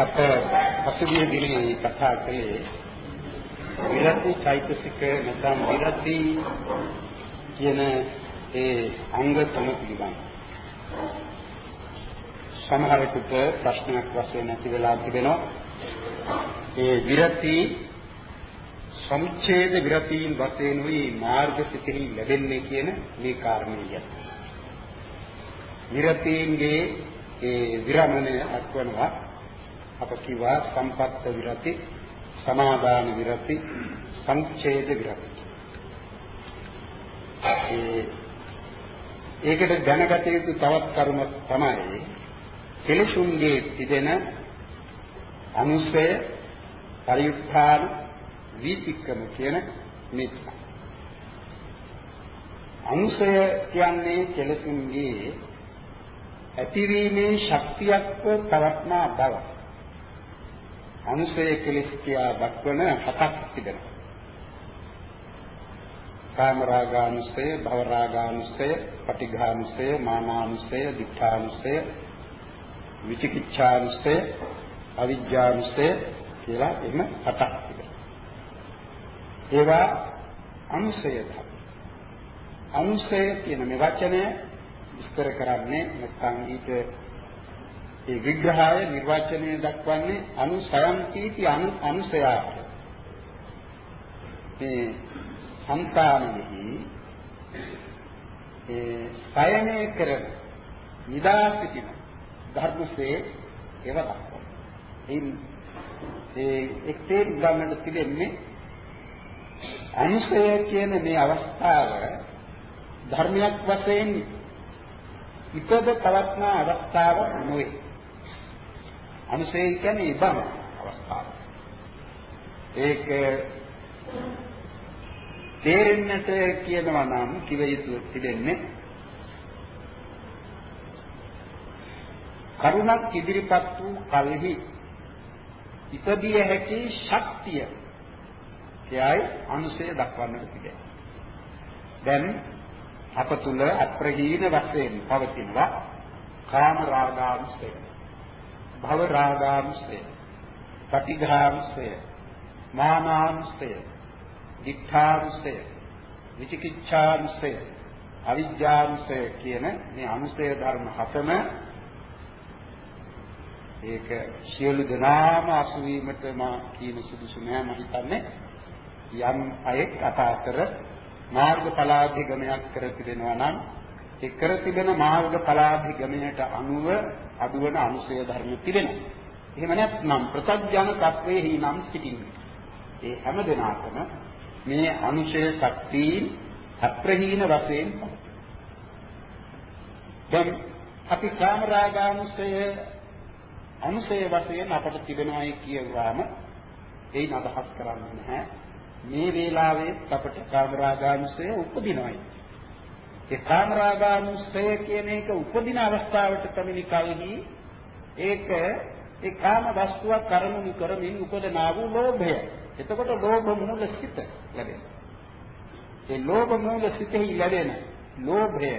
අප පසුගිය දිනේ කතා කළේ විරති චෛතසික නැත්නම් විරති කියන ඒ අංග තුන පිළිබඳ. සමහරෙකුට ප්‍රශ්නයක් වශයෙන් ඇති වෙලා තිබෙනවා. ඒ විරති සමුච්ඡේද විරතීන් වශයෙන් වී මාර්ග සිතෙහි ලැබෙන්නේ කියන මේ කාරණේය. විරතීන්ගේ ඒ විරමණය අත්වනවා අප කිව්වා සම්පත්ත විරති සමාදාන විරති සංඡේද විරති ඒ ඒකට දැනගත යුතු තවත් කරුණක් තමයි කෙලසුන්ගේ තිබෙන අනුසය පරිඋත්ථාන වීතික්කම කියන මේ අනුසය කියන්නේ කෙලසුන්ගේ ඇතිවීමේ ශක්තියක්ව පවත්නා බව. අනුසය කෙලස් කියා දක්වන හතක් තිබෙනවා. කාමරාගානුසය, භවරාගානුසය, පටිඝානුසය, මානානුසය, දිඨානුසය, විචිකිච්ඡානුසය, අවිජ්ජානුසය කියලා එම හතක් තිබෙනවා. ඒවා අනුසය ධර්ම. අනුසය කියන මේ වචනය විස්තර කරන්නේ නැත්නම් ඊට ඒ විග්‍රහය නිර්වචනය දක්වන්නේ අනුසයම් කීති අනුසයාට මේ సంతානෙහි ඒ සයනය කරන නිදා සිටින ධර්මසේ ඒව දක්වනවා. ඒ එක්තේ ගන්නට තිබෙන්නේ අනුසය කියන මේ අවස්ථාව ධර්මයක් වශයෙන් ඉපද පවත්නා අවස්ථාව නොවේ. අනුසය කියන්නේ ඉබම අවස්ථාව. ඒක තේරෙන්නට කියනවා නම් කිව යුතු තිබෙන්නේ කරුණක් ඉදිරිපත් වූ කලෙහි ඉපදිය හැකි ශක්තිය කියයි අනුසය දක්වන්නට තිබෙනවා. දැන් අප තුල අප්‍රහීන වශයෙන් පවතිනවා කාම රාගාංශය භව රාගාංශය පටිඝාංශය මානාංශය දිඨාංශය විචිකිච්ඡාංශය අවිජ්ජාංශය කියන මේ අනුසය ධර්ම හතම ඒක සියලු දෙනාම අසුවීමට මා කියන සුදුසු නෑ මම හිතන්නේ. යම් අයෙක් අතාතර මාර්ගඵලාභිගමනයක් කර තිබෙනවා නම් ඒ කර තිබෙන මාර්ගඵලාභිගමනයට අනුව අදුවන අනුසය ධර්ම තිබෙනවා. එහෙම නැත්නම් ප්‍රත්‍යඥ තත්වයේ නම් සිටින්නේ. ඒ හැම දිනාටම මේ අනුශය ශක්තියින් අප්‍රහීන වශයෙන් දැන් අපි කාමරාගානුසය අනුසය වශයෙන් අපට තිබෙනවායි කියවම ඒයින් අදහස් කරන්නේ නැහැ මේ වේලාවේ අපට කාමරාගානුසය උපදිනවයි. ඒ කාමරාගානුසය කියන එක උපදින අවස්ථාවට පැමිණි කලෙහි ඒක ඒ කාම වස්තුවක් කරමුණු කරමින් උපදනා වූ ලෝභය. එතකොට ලෝභ මූල සිත ලැබෙනවා. ඒ ලෝභ මූල සිතෙහි ලැබෙන ලෝභය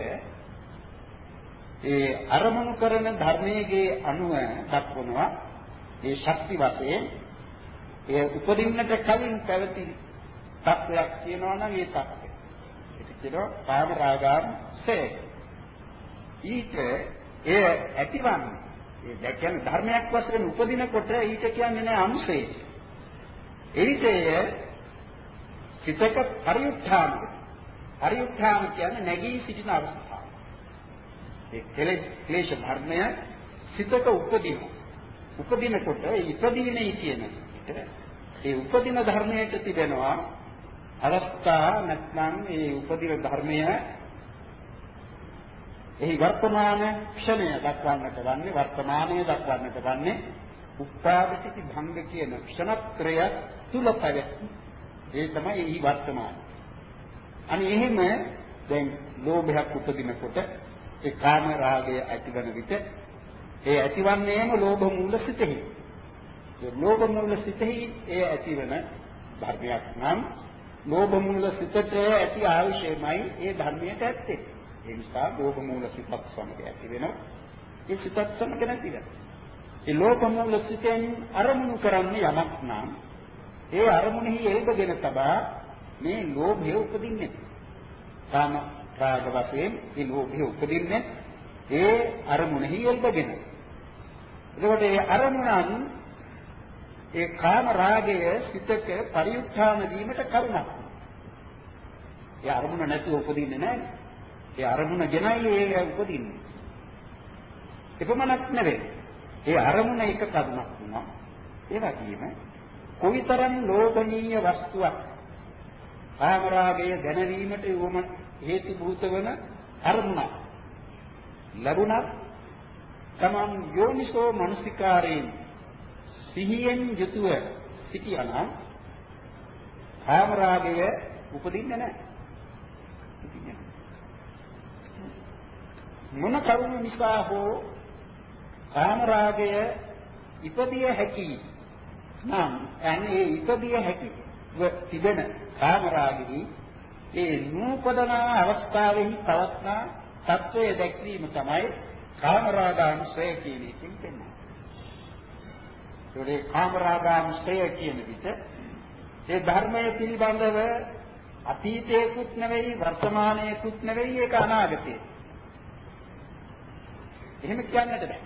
ඒ අරමුණු කරන ධර්මයේ අනුව දක්වනවා ඒ ශක්ති වශයෙන් ඒ උපදින්නට කලින් පැවති තත්වයක් කියනවා නම් ඒ තත්වය. ඒක කියනවා කාම රාගාංශය. ඊට ඒ ඇතිවන්නේ ඒ දැන් ධර්මයක් වශයෙන් උපදිනකොට ඊට කියන්නේ නෑ අංශය. ඒිටය චිතක පරිඋත්ථාන. පරිඋත්ථාන කියන්නේ නැගී සිටින අවස්ථාව. ඒ කෙලෙස් ක්ලේශ ධර්මය සිතක උපදින. උපදිනකොට ඉපදීනේ කියන ඒ උපදින ධර්මයට තිබෙනවා අවස්ථා නැත්නම් ඒ උපදින ධර්මය එහි වර්තමාන ක්ෂණය දක්වන්නට වන්නේ වර්තමානයේ දක්වන්නට වන්නේ උපාදිතී භංග කියන ක්ෂණත්‍රය තුල පැවැත්ම. ඒ තමයි එහි වර්තමාන. අනේ එහෙම දැන් ලෝභයක් උපදිනකොට ඒ කාම රාගය ඇතිවන විට ඒ ඇතිවන්නේම ලෝභ මූල සිතෙහි. ඒ ලෝභ මූල සිතෙහි ඒ ඇතිවන ධර්මයක් නම් ලෝභ මූල සිතට ඇති ආවිෂයමයි ඒ ධර්මයට ඇත්තේ. ඒ නිසා ලෝභ මූල සිතක් සමග ඇති වෙනවා. ඒ සිතත් සමග නැති වෙනවා. ඒ ලෝභ මූල සිතෙන් අරමුණු කරන්නේ යමක් නම් ඒ අරමුණෙහි එල්බගෙන තබා මේ ලෝභය උපදින්නේ. කාම රාග වශයෙන් මේ ලෝභය උපදින්නේ ඒ අරමුණෙහි එල්බගෙන. එතකොට ඒ අරමුණන් ඒ කාම රාගය සිතක පරිඋත්ථාන වීමට කරුණක්. ඒ අරමුණ නැතුව උපදින්නේ නැහැ. ඒ අරමුණ ගෙනයි ඒ උපදින්නේ. එපමණක් නෙවෙයි. ඒ අරමුණ එක කරුණක් වුණා. ඒ වගේම කොයිතරම් ලෝභනීය වස්තුවක් කාම රාගය දැනවීමට උවම හේතු භූත වන අරමුණක් ලැබුණත් තමන් යෝනිසෝ මනසිකාරයෙන් සිහියෙන් යුතුව සිටියානම් කාම රාගය උපදින්නේ නැහැ. මොන කරුණ නිසා හෝ කාම රාගය ඉපදිය හැකි නම් අනේ ඉපදිය හැකි තිබෙන කාම රාගෙහි ඒ නූපදන අවස්ථාවෙහි පවත්නා తත්වය දැක්වීම තමයි කාමරාගාංශය කියන එකෙන් පෙන්වන්නේ. ඒකේ කාමරාගාංශය කියන විට ඒ ධර්මයේ පිළිබඳව අතීතයේකුත් නෙවෙයි වර්තමානයේකුත් නෙවෙයි ඒක අනාගතයේ. එහෙම කියන්නට බෑ.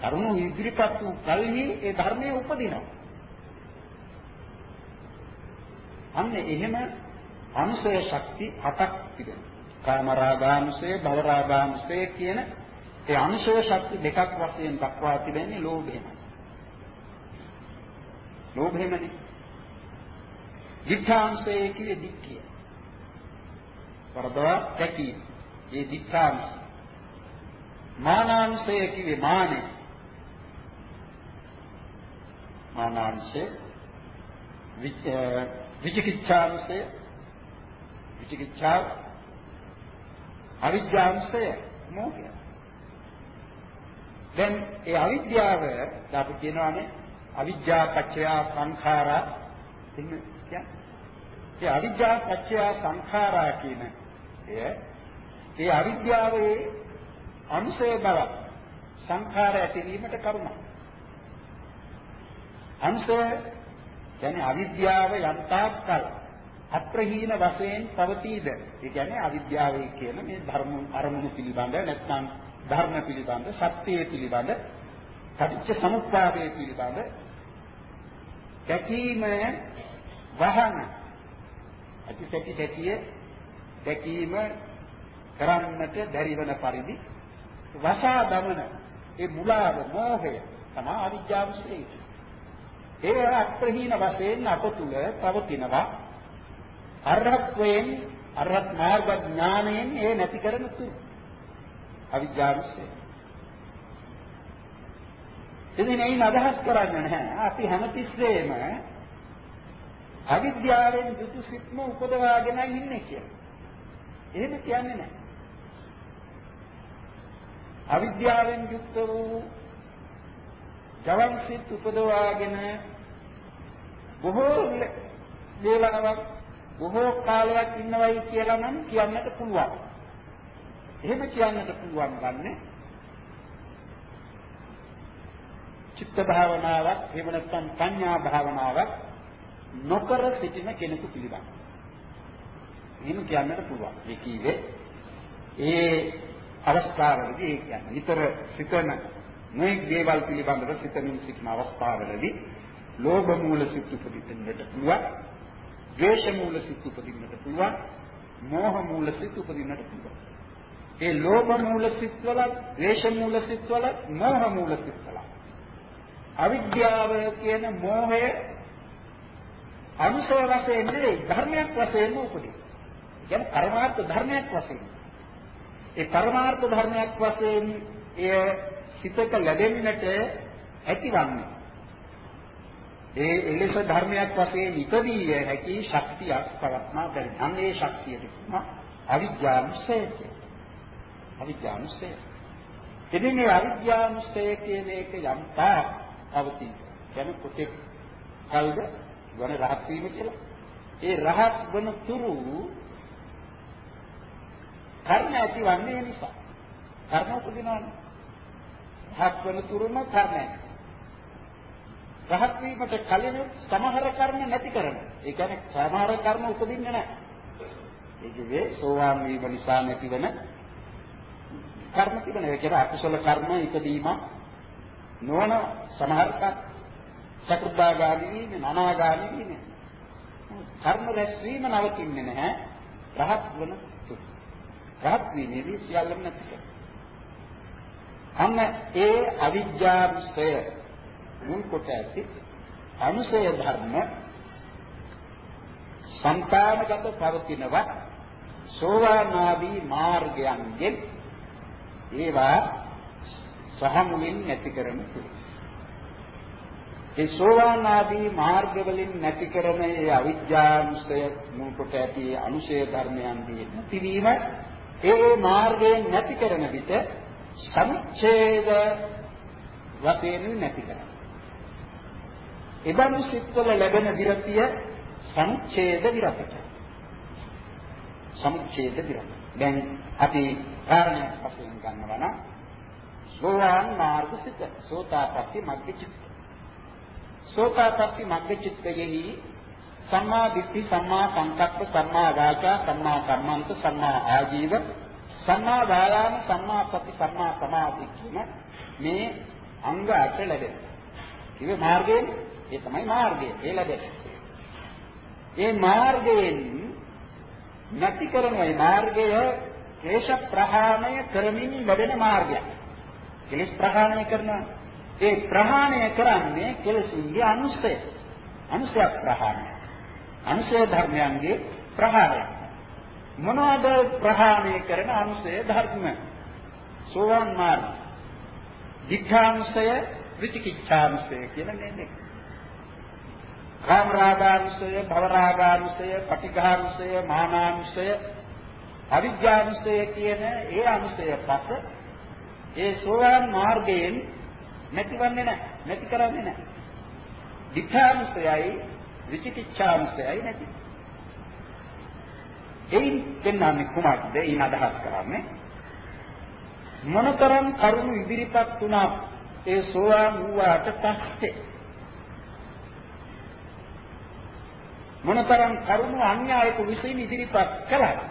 කරුණු ඉදිරිපත් වූ කල්හි ඒ ධර්මයේ උපදිනවා. අන්න එහෙම අනුසය ශක්ති හතක් තිබෙනවා. කාමරාගාංශය, භවරාගාංශය කියන ඒ අනුසය ශක්ති දෙකක් වශයෙන් දක්වා තිබෙන්නේ ලෝභයෙන්. ලෝභයෙන්නේ. දිඨාංශය කියේ දික්කිය. වරදවා දැකී. ඒ දිඨාංශ. මානාංශය කියේ මානෙ. මානාංශය විචිකිච්ඡාංශය විචිකිච්ඡාව අවිද්‍යාංශය මොකක්ද? දැන් ඒ අවිද්‍යාව අපි කියනවානේ අවිද්‍යා පත්‍ය සංඛාරා කියන්නේ. ඒ අවිද්‍යා පත්‍ය සංඛාරා කියන එය ඒ අවිද්‍යාවේ අංශය බව සංඛාර ඇතිවීමට කරුණක්. අංශය කියන්නේ අවිද්‍යාව යන්තාක් කල අප්‍රහීන වශයෙන් පවතීද? ඒ කියන්නේ අවිද්‍යාවයි කියන මේ ධර්ම අරමුණු පිළිබඳ නැත්නම් ධර්ම පිළිබඳ සත්‍යය පිළිබඳ පටිච්ච සමුප්පාදයේ පිළිබඳ දැකීම වහන අතිසැටි දැකිය දැකීම කරන්නට බැරි වන පරිදි වසා දමන ඒ මුලාව මෝහය තමයි අවිද්‍යාව ශ්‍රේෂ්ඨ. ඒ අප්‍රහීන වශයෙන් අප තුල පවතිනවා අරහත්වයෙන් අරහත් මාර්ග ඥාණයෙන් ඒ නැති කරන තුරු අවිජ්ජාවිෂය. ඉතින් මේ අදහස් කරන්නේ නැහැ. අපි හැමතිස්සෙම අවිද්‍යාවෙන් දුතු සිත්ම උපදවාගෙන ඉන්නේ කියලා. එහෙම කියන්නේ නැහැ. අවිද්‍යාවෙන් යුක්ත වූ ජවන් සිත් උපදවාගෙන බොහෝ වේලාවක් බොහෝ කාලයක් ඉන්නවයි කියලා නම් කියන්නට පුළුවන්. එහෙම කියන්නට පුළුවන් ගන්නේ චිත්ත භාවනාවක් එහෙම නැත්නම් පඤ්ඤා භාවනාවක් නොකර සිටින කෙනෙකු පිළිබඳ. එහෙම කියන්නට පුළුවන්. ඒ කීවේ ඒ අවස්ථාවලදී ඒ කියන්නේ නිතර සිතන මේ දේවල් පිළිබඳව සිතමින් සිටින අවස්ථාවලදී ලෝභ මූල සිත් උපදින්නට පුළුවන්. ද්වේෂ මූල සිත් උපදින්නට පුළුවන්. මෝහ මූල සිත් උපදින්නට පුළුවන්. ඒ ලෝභ මූල සිත් වල, ද්වේෂ මූල සිත් වල, මෝහ මූල සිත් වල. අවිද්‍යාව කියන මෝහය අනුසය වශයෙන් නෙවෙයි ධර්මයක් වශයෙන් උපදී. කියන්නේ පරමාර්ථ ධර්මයක් වශයෙන්. ඒ පරමාර්ථ ධර්මයක් වශයෙන් එය සිතක ලැබෙන්නට ඇතිවන්නේ ඒ එලෙස ධර්මයක් වශයෙන් ඉපදී හැකි ශක්තියක් පවත්නා බැරි. අන්න ඒ ශක්තියට කියනවා අවිද්‍යානුස්සය කියලා. අවිද්‍යානුස්සය. ඉතින් මේ අවිද්‍යානුස්සය කියන එක යම් තාක් අවතී. කියන කොටෙක් කල්ද වන රහත් වීම කියලා. ඒ රහත් වන තුරු කර්ම ඇතිවන්නේ නිසා. කර්ම උපදිනවනේ. රහත් වන තුරුම කර්මයක්. රහත් වීමට කලින් සමහර කර්ම නැති කරන. ඒ කියන්නේ සමහර කර්ම උපදින්නේ නැහැ. ඒ කියේ සෝවාන් වීම නිසා නැතිවෙන කර්ම තිබෙන. ඒ කියන්නේ අකුසල කර්ම ඉදීම නොවන සමහර සකෘදාගාමී වීම, අනාගාමී වීම. කර්ම රැස්වීම නවතින්නේ නැහැ. රහත් වන තුරු. රහත් වීමේදී සියල්ලම නැති කරනවා. අන්න ඒ අවිජ්ජාංශය මුල් කොට ඇති අනුසය ධර්ම සංකාමගත පවතිනවා සෝවාන් ආදී මාර්ගයන්ගෙන් ඒවා සහමුලින් නැති කරන තුරු ඒ සෝවාන් ආදී මාර්ග වලින් නැති කරන ඒ අවිජ්ජාංශය මුල් කොට ඇති අනුශය ධර්මයන්දී නැතිවීම ඒ මාර්ගයෙන් නැති කරන විට සමුච්ඡේද වශයෙන් නැති කරනවා. එබඳු සිත්වල ලැබෙන විරතිය සමුච්ඡේද විරතිය. සමුච්ඡේද විරතිය. දැන් අපි කාරණයක් වශයෙන් ගන්නවා නම් සෝවාන් මාර්ග සිත සෝතාපට්ටි මග්ග චිත්ත. සෝතාපට්ටි මග්ග චිත්තයෙහි සම්මා දිට්ඨි සම්මා සංකප්ප සම්මා වාචා සම්මා කම්මන්ත සම්මා ආජීව සම්මා වායාම සම්මා සති සම්මා සමාධි කියන මේ අංග අට ලැබෙනවා. ඉතින් මාර්ගයෙන් ඒ තමයි මාර්ගය. ඒ ලැබෙන්නේ. ඒ මාර්ගයෙන් නැති කරන මේ මාර්ගය ක්ලේශ ප්‍රහාණය කරමින් ලැබෙන මාර්ගයක්. කෙලෙස් ප්‍රහාණය කරනවා. ඒ ප්‍රහාණය කරන්නේ කෙලෙසුන්ගේ අනුසය. අනුසය ප්‍රහාණය. අනුසය ධර්මයන්ගේ ප්‍රහාණය. මොනවාද ප්‍රහාණය කරන අනුසය ධර්ම? සෝවාන් මාර්ග. දිඨාංශය, විචිකිච්ඡාංශය කියන මේ දෙක. කාමරාගාංශය, භවරාගාංශය, පටිඝාංශය, මානාංශය, අවිජ්ජාංශය කියන ඒ අංශය පස ඒ සෝවාන් මාර්ගයෙන් නැතිවන්නේ නැහැ. නැති කරන්නේ නැහැ. දිඨාංශයයි විචිකිච්ඡාංශයයි නැති. එයින් දෙන්නන්නේ කුමක්ද? එයින් අදහස් කරන්නේ මොනතරම් කරුණු ඉදිරිපත් වුණා ඒ සෝවාන් වූාට පස්සේ මොනතරම් කරුණු අන්‍යායක විශ්ින් ඉදිරිපත් කළා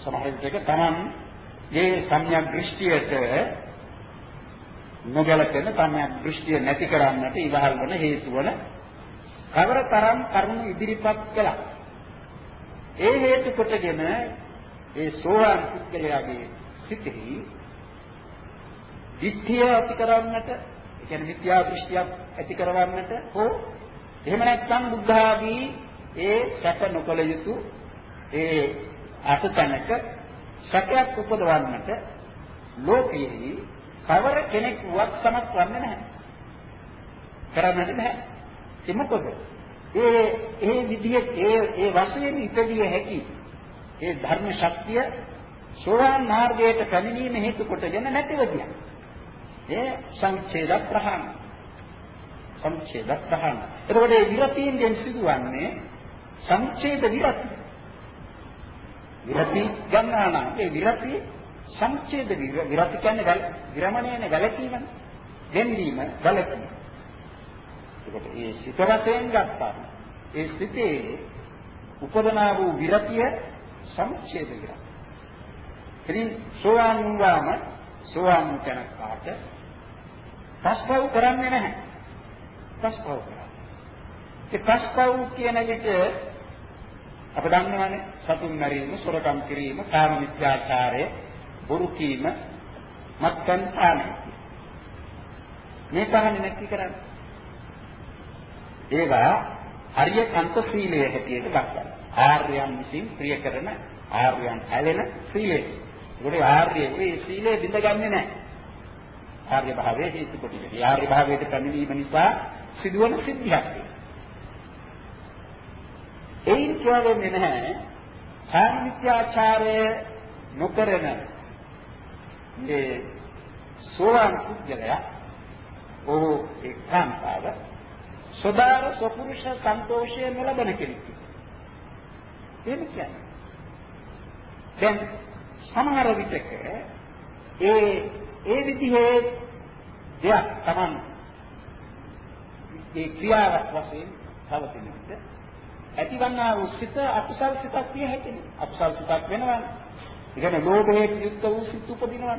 සමහර විටක Taman මේ සම්‍යක් දෘෂ්ටියට නොගැලපෙන සම්‍යක් දෘෂ්ටිය නැති කරන්නට ඉවහල් වන හේතු වන කවරතරම් කරුණු ඉදිරිපත් කළා? ඒ හේතු කොටගෙන ඒ සෝවාන් පුද්ගලයාගේ සිතෙහි දිට්ඨිය ඇති කරවන්නට, ඒ කියන්නේ මිත්‍යා දෘෂ්ටියක් ඇති කරවන්නට හෝ එහෙම නැත්නම් බුද්ධ ආදී ඒ සැක නොකළ යුතු ඒ අසතනක සැකයක් උපදවන්නට ලෝකයේ කවර කෙනෙක් වත් සමත් වන්නේ නැහැ. කරන්නට බෑ. ඒ මොකද? ඒ ඒ විදිහේ ඒ ඒ වශයෙන් ඉපදිය හැකි ඒ ධර්ම ශක්තිය සෝවාන් මාර්ගයට පැමිණීම හේතු කොටගෙන නැතිව ගියා. ඒ සංඡේද ප්‍රහාණ. සංඡේද ප්‍රහාණ. එතකොට මේ විරතියෙන් සිදුවන්නේ සංඡේද විරති. විරති ගන්නානා ඒ විරති සංඡේද විරති කියන්නේ විරමණයනේ වැළකීමනේ. දෙන්වීම වැළකීම. එතකොට මේ සිත වශයෙන් ගත්තා. ඒ සිතේ උපදනා වූ විරතිය සංඡේද විරති. ඉතින් සෝවාන් වුණාම සෝවාන් කෙනෙක්ට පස්පව් කරන්නේ නැහැ. පස්පව් කරන්නේ. ඒ පස්පව් කියන විට අප දන්නවනේ සතුන් මරීම, සොරකම් කිරීම, කාම මිත්‍යාචාරය, බොරු කීම, මත්පැන් පානය. මේ පහනේ නැති කරන්නේ. ඒවා හරිය කන්ත සීලයේ හැටියට දක්වනවා. ආර්යයන් විසින් ප්‍රිය කරන ආර්යයන් ඇලෙන සීලය. ඒකට ආර්ය ඒ සීලය බිඳගන්නේ නැහැ. ආර්ය භාවයේ හේතු කොටගෙන. ඒ ආර්ය භාවයට පැමිණීම නිසා සිදුවන සිද්ධියක්. එයින් කියන්නේ නැහැ සාමිත්‍යාචාරය නොකරන මේ සෝවාන් පුද්ගලයා ඔහු ඒකාන්තාව සදාර සපුරුෂ සන්තෝෂය නොලබන කෙනෙක්. එහෙම කියන්නේ. දැන් සමහර විටක ඒ ඒ විදිහේ දෙයක් Taman ඒ ක්‍රියාවක් වශයෙන් පවතින විට ඇතිවන්නා වූ සිත අකුසල් සිතක් විය හැකියි. අකුසල් සිතක් වෙනවා. ඒ කියන්නේ ලෝභයෙන් යුක්ත වූ සිත් උපදිනවනේ.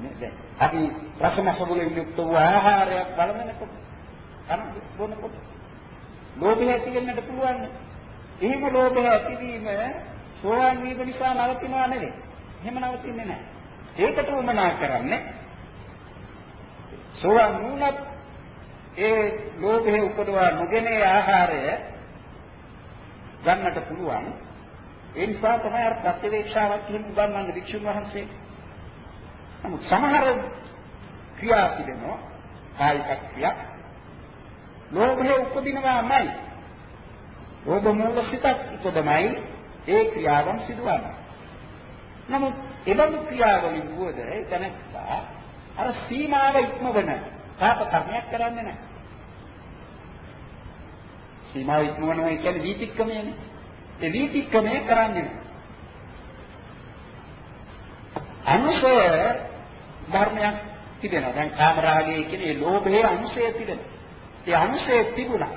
නේද? අපි රසමස වලින් යුක්ත වූ ආහාරයක් බලනකොට කන බොනකොට ලෝභය ඇති වෙන්නට පුළුවන්. එහෙම ලෝභය ඇතිවීම සෝවාන් වීම නිසා නවතිනවා නෙවෙයි. එහෙම නවතින්නේ නැහැ. ඒකට උමනා කරන්නේ සෝවාන් වුණත් ඒ ලෝභය උපදවා නොගෙන ආහාරය ගන්නට පුළුවන්. ඒ නිසා තමයි අර ප්‍රත්‍යවේක්ෂාවක් කියන උගන්වන්නේ වික්ෂුන් වහන්සේ. නමුත් සමහර ක්‍රියා පිළිනෝ කායික ක්‍රියා ලෝභය උපදිනවාමයි. ලෝභ මූල සිතක් උපදමයි ඒ ක්‍රියාවන් සිදුවන්නේ. නමුත් එබඳු ක්‍රියාවලින් වුවද එතනත්තා අර සීමාව ඉක්මවන පාප කර්මයක් කරන්නේ නැහැ. සීමාව ඉක්මවනවා කියන්නේ වීතික්කමයනේ. ඒ වීතික්කමය කරන්නේ නැහැ. අනුසය ධර්මයක් තිබෙනවා. දැන් කාමරාගය කියන්නේ ලෝභයේ අංශය තිබෙනවා. ඒ අංශය තිබුණා.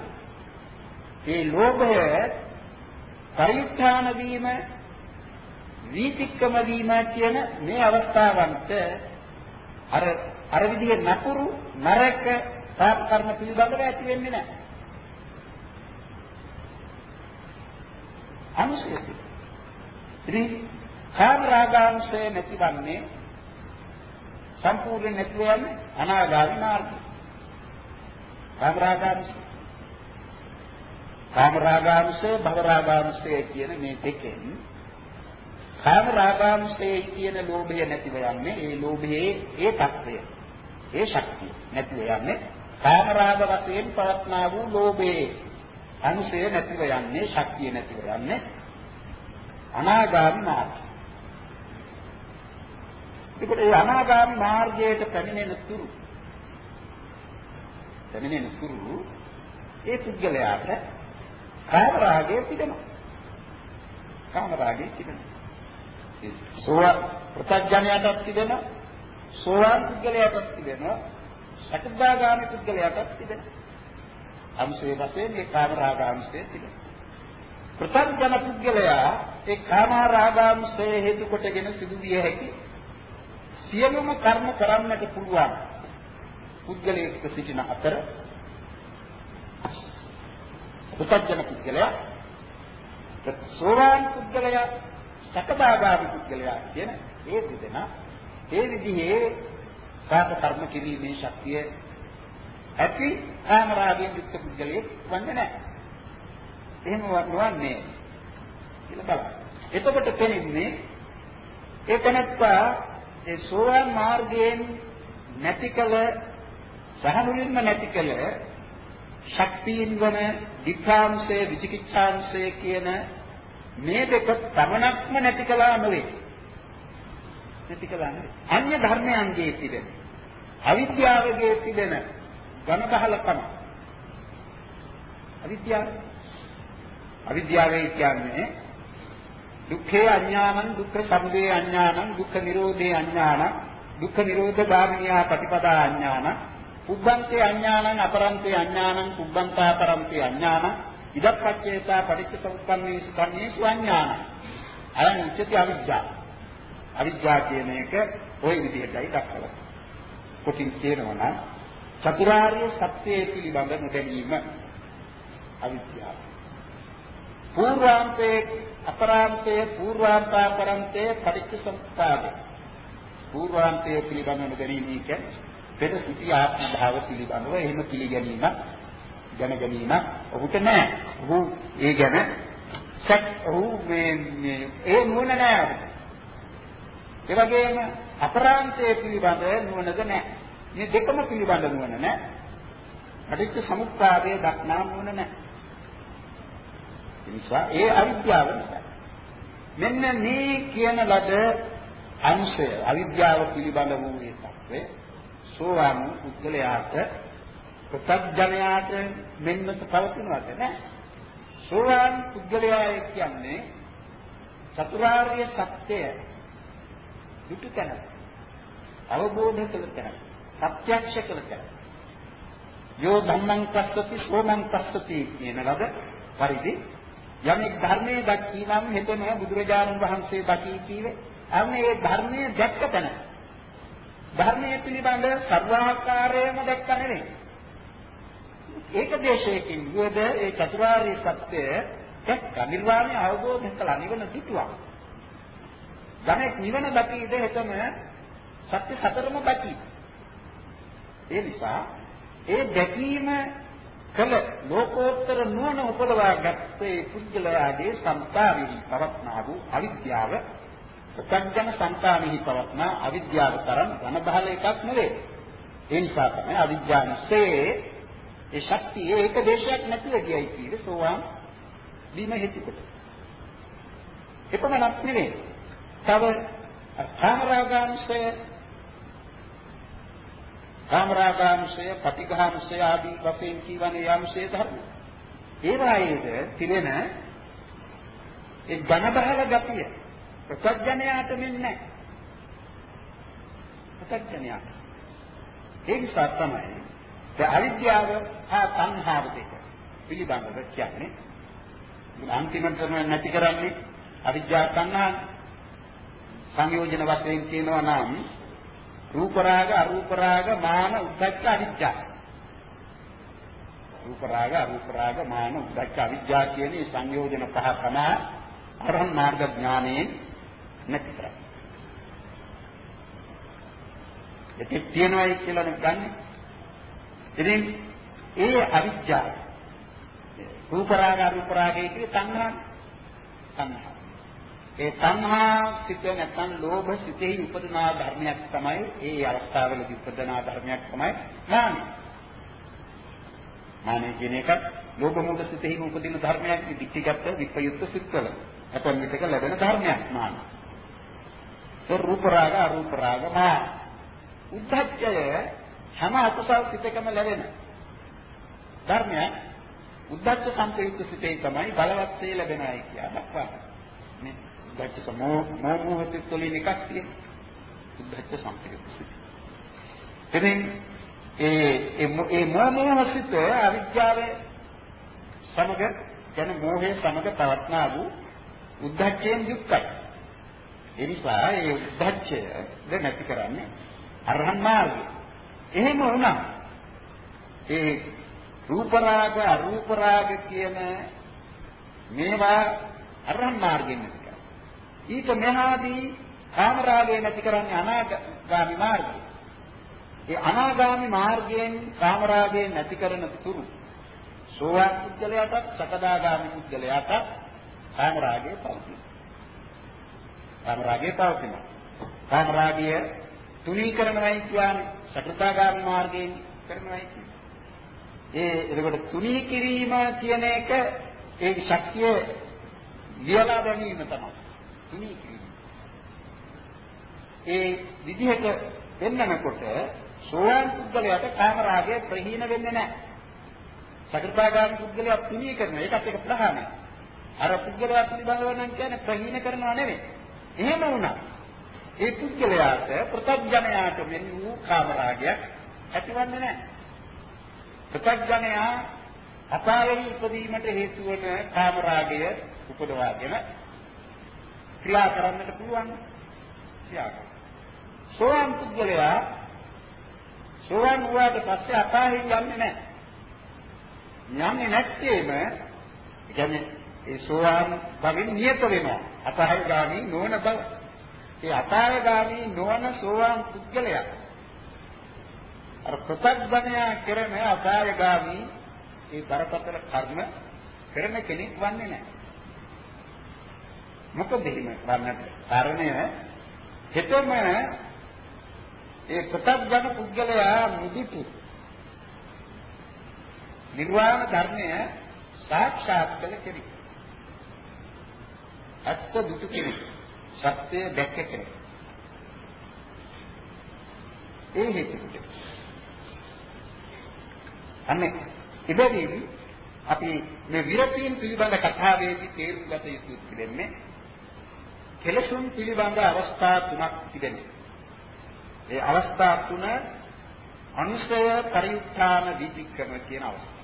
ඒ ලෝභය පරිත්‍යාන වීම වීතික්කම වීම කියන මේ අවස්ථාවන්ට අර අර විදිහේ නපුරු නරක පාප කර්ම පිළිබඳව ඇති වෙන්නේ නැහැ. අනුසය. ඉතින් කාම රාගාංශය නැතිවන්නේ සම්පූර්ණ නැතිව යන්නේ අනාගාමී මාර්ගය. කාම රාගාංශය කාම රාගාංශය භව රාගාංශය කියන මේ දෙකෙන් කාම රාගාංශයේ කියන ලෝභය නැතිව යන්නේ ඒ ලෝභයේ ඒ తත්වය ඒ ශක්තිය නැතිව යන්නේ කාම රාග වශයෙන් පවත්නා වූ ලෝභයේ අංශය නැතිව යන්නේ ශක්තිය නැතිව යන්නේ අනාගාමී මාර්ගය. ඒකට ඒ අනාගාමී මාර්ගයට පැමිණෙන තුරු පැමිණෙන තුරු ඒ පුද්ගලයාට කාම රාගය තිබෙනවා. කාම රාගය තිබෙනවා. සෝවා ප්‍රත්‍යඥයටත් තිබෙනවා. සෝවාන් පුද්ගලයාටත් තිබෙනවා. සකදාගාමී පුද්ගලයාටත් තිබෙනවා. අංශයේ වශයෙන් මේ කාම රාගාංශය තිබෙනවා. ප්‍රත්‍යඥ පුද්ගලයා ඒ කාම රාගාංශය හේතු කොටගෙන සිදු විය හැකි සියලුම කර්ම කරන්නට පුළුවන්. පුද්ගලයෙක් සිටින අතර ප්‍රත්‍යඥ පුද්ගලයා සෝවාන් පුද්ගලයා සකදාගාමී පුද්ගලයා කියන ඒ දෙදෙනා ඒ විදිහේ කාම කර්ම කිරීමේ ශක්තිය ඇති කාමරාගයෙන් යුක්ත පුද්ගලයෙක් වන්නේ නැහැ. එහෙම වන්නේ කියලා බලන්න. එතකොට තේින්නේ ඒ තනත්තා ඒ සෝවාන් මාර්ගයෙන් නැතිකල සහනුලින්ම නැතිකල ශක්තියින් වන වික්‍රාංශය විචිකිච්ඡාංශය කියන මේ දෙක පමණක්ම නැති කළා නෙවෙයි. නැති කළා නෙවෙයි. අන්‍ය ධර්මයන්ගේ තිබෙන අවිද්‍යාවගේ තිබෙන ඝනකහලකම අවිද්‍යාව අවිද්‍යාවේ කියන්නේ දුක්ඛේ අඥානං දුක්ඛ සමුදය අඥානං දුක්ඛ නිරෝධේ අඥානං දුක්ඛ නිරෝධ ගාමිනියා ප්‍රතිපදා අඥානං පුබ්බන්තේ අඥානං අපරන්තේ අඥානං පුබ්බන්තා පරන්තේ අඥානං ඉදප්පච්චේතා පටිච්චසමුප්පන්නේසු කන්නේසු අඥාන. අයං උච්චති අවිජ්ජා. අවිජ්ජා කියන එක ওই විදිහටයි දක්වලා. කොටින් කියනවා නම් චතුරාර්ය සත්‍යයේ පිළිබඳ නොදැනීම අවිද්‍යාව. పూర్වාන්තේ අපරාන්තේ పూర్වාන්තා පරන්තේ පටිච්චසමුප්පාද. పూర్වාන්තයේ පිළිබඳ නොදැනීම කියන්නේ පෙර සිටි ආත්ම භාව පිළිබඳව එහෙම පිළිගැනීමක් දැන ගැනීමක් ඔහුට නැහැ. ඔහු ඒ ගැන සැක ඔහු මේ මේ ඒ නුවණ නැහැ. ඒ වගේම අපරාන්තයේ පිළිබඳ නුවණද නැහැ. මේ දෙකම පිළිබඳ නුවණ නැහැ. පටිච්ච සමුප්පාදයේ දක්නා නුවණ නැහැ. ඒ නිසා ඒ අවිද්‍යාව නිසා. මෙන්න මේ කියන ලද අංශය අවිද්‍යාව පිළිබඳ වූ ඒ තත්ත්වය සෝවාන් පුද්ගලයාට ප්‍රත්‍යඥයාට මෙන්න පවතිනවද නැහැ. සෝවාන් පුද්ගලයා කියන්නේ චතුරාර්ය සත්‍යය දුටු තැන. අවබෝධ කළ තැන. ප්‍රත්‍යක්ෂ කළ තැන. යෝ ධම්මං පස්සති සෝමං පස්සති කියන ලද පරිදි යමෙක් ධර්මයේ දැක්කී නම් හෙතන බුදුරජාණන් වහන්සේ දකී කීවේ අන්න ඒ ධර්මයේ දැක්ක තැන. ධර්මයේ පිළිබඳ සර්වාකාරයේම දැක්ක නෙවෙයි. ඒක දේශයකින් වුවද ඒ චතුරාර්ය සත්‍ය දැක්ක නිර්වාණය අවබෝධ කළා නිවන සිටුවා. ධනෙක් නිවන දකීද හෙතන සත්‍ය සතරම දකී. ඒ නිසා ඒ දැකීම කළ ලෝකෝත්තර නුවණ උපදවා ගත්තේ පුද්ගලයාගේ සංකාරී පවත්නා වූ අවිද්‍යාව ප්‍රත්‍යඥ සංකාමෙහි පවත්නා අවිද්‍යාව තරම් ඝන බහල එකක් නෙවේ. ඒ නිසා තමයි අවිද්‍යාවසේ ඒ ශක්තිය ඒක දේශයක් නැතිව ගියයි කියන්නේ සෝවාන් වීම හේතුකොට. එපමණක් නෙවේ. තව කාමරාගාංශය කාමරාගාංශය, පටිඝාංශය ආදී වශයෙන් කියවනේ යම්සේ ධර්ම. ඒ වායේද තිරෙන ඒ ඝන බහල ගතිය ප්‍රත්‍යඥයාට මෙන්නේ ප්‍රත්‍යඥයාට. ඒ නිසා තමයි ඒ අවිද්‍යාව හා සංහාව දෙක පිළිබඳව කියන්නේ අන්තිමටම නැති කරන්නේ අවිද්‍යාව සංහා සංයෝජන වශයෙන් කියනවා නම් රූප රාග අරූප රාග මාන උද්දච්ච අවිජ්ජා රූප රාග අරූප රාග මාන උද්දච්ච අවිජ්ජා කියන මේ සංයෝජන පහ තමයි අරහන් මාර්ග ඥානයේ නැති කරන්නේ. ඒක තියෙනවයි කියලා නෙගන්නේ. ඉතින් ඒ අවිජ්ජා රූප රාග අරූප රාගයේ කියන තණ්හා තණ්හා ඒ සංහා සිත නැත්නම් ලෝභ සිතෙහි උපදනා ධර්මයක් තමයි ඒ අවස්ථාවලදී උපදනා ධර්මයක් තමයි මානෙ. මානෙ කියන එක ලෝභ මූල සිතෙහි උපදින ධර්මයක් විදික්කගත විපයුක්ත සිත්වල. අපන් විතක ලැබෙන ධර්මයක් මානෙ. ඒ රූප රාග අරූප රාග මා. උද්ධච්චය හැම අකුසල් සිතකම ලැබෙන ධර්මයක් උද්ධච්ච සම්පේක්ෂ සිතේ තමයි බලවත් වේ ලැබෙනයි කියලා දක්වනවා. නේ උද්දච්ච මොහොත තුළින් එකක් තියෙනවා. උද්දච්ච සම්පේක්ෂිත. එදින් ඒ ඒ මොහොසිත අවිද්‍යාවේ සමග යන මොහේ සමග පවත්නා වූ උද්දච්චයෙන් යුක්තයි. ඒ නිසා ඒ උද්දච්චය ද නැති කරන්නේ අරහන් මාර්ගය. එහෙම වුණා. ඒ රූප රාග අරූප රාග කියන මේවා අරහන් මාර්ගෙන් ඊට මෙහාදී කාමරාගය නැති කරන්නේ අනාගාමි මාර්ගය. ඒ අනාගාමි මාර්ගයෙන් කාමරාගය නැති කරන තුරු සෝවාන් පුද්ගලයාටත් සකදාගාමි පුද්ගලයාටත් කාමරාගය පවතින. කාමරාගය පවතින. කාමරාගය තුනී කරනවයි කියන්නේ සකදාගාමි මාර්ගයෙන් කරනවයි කියන්නේ. ඒ එතකොට තුනී කිරීම කියන එක ඒ ශක්තිය ලියලා ගැනීම තමයි. තුනී කිරීම. ඒ විදිහට වෙන්නනකොට සෝවාන් පුද්ගලයාට කාම රාගය ප්‍රහීන වෙන්නේ නැහැ. සකෘදාගාමී පුද්ගලයා තුනී කරන එකත් එක ප්‍රහාණය. අර පුද්ගලයා පිළිබඳව නම් කියන්නේ ප්‍රහීන කරනවා නෙවෙයි. එහෙම වුණා. ඒ පුද්ගලයාට ප්‍රත්‍යඥයාට මෙන්න වූ කාම රාගයක් ඇතිවන්නේ නැහැ. ප්‍රත්‍යඥයා අපායෙහි ඉපදීමට හේතු වන කාම රාගය උපදවාගෙන ක්‍රියා කරන්නට පුළුවන් ක්‍රියා කරනවා. සෝවාන් පුද්ගලයා සෝවාන් වුණාට පස්සේ අපායෙන් යන්නේ නැහැ. යන්නේ නැත්තේම කියන්නේ ඒ සෝවාන් බවින් නියත වෙනවා. අපායගාමී නොවන බව. ඒ අපායගාමී නොවන සෝවාන් පුද්ගලයා අර ප්‍රත්‍යඥය කරන අපායගාමී ඒ බරපතල කර්ම කරන කෙනෙක් වන්නේ නැහැ. මොකද එහෙම වන්නට කාරණය හෙතම ඒ ප්‍රත්‍යඥ පුද්ගලයා මුදිතු නිර්වාණ ධර්මය සාක්ෂාත් කළ කෙනෙක්. අත්ත දුතු කෙනෙක්. සත්‍ය දැක්ක කෙනෙක්. ඒ හේතුවට. අනේ ඉබේදී අපි මේ විරතීන් පිළිබඳ කතාවේදී තේරුම් ගත යුතු දෙන්නේ කෙලසුන් පිළිබඳ අවස්ථා තුනක් තිබෙනවා. ඒ අවස්ථා තුන අනුසය පරිඋත්ථාන විචික්‍රම කියන අවස්ථා.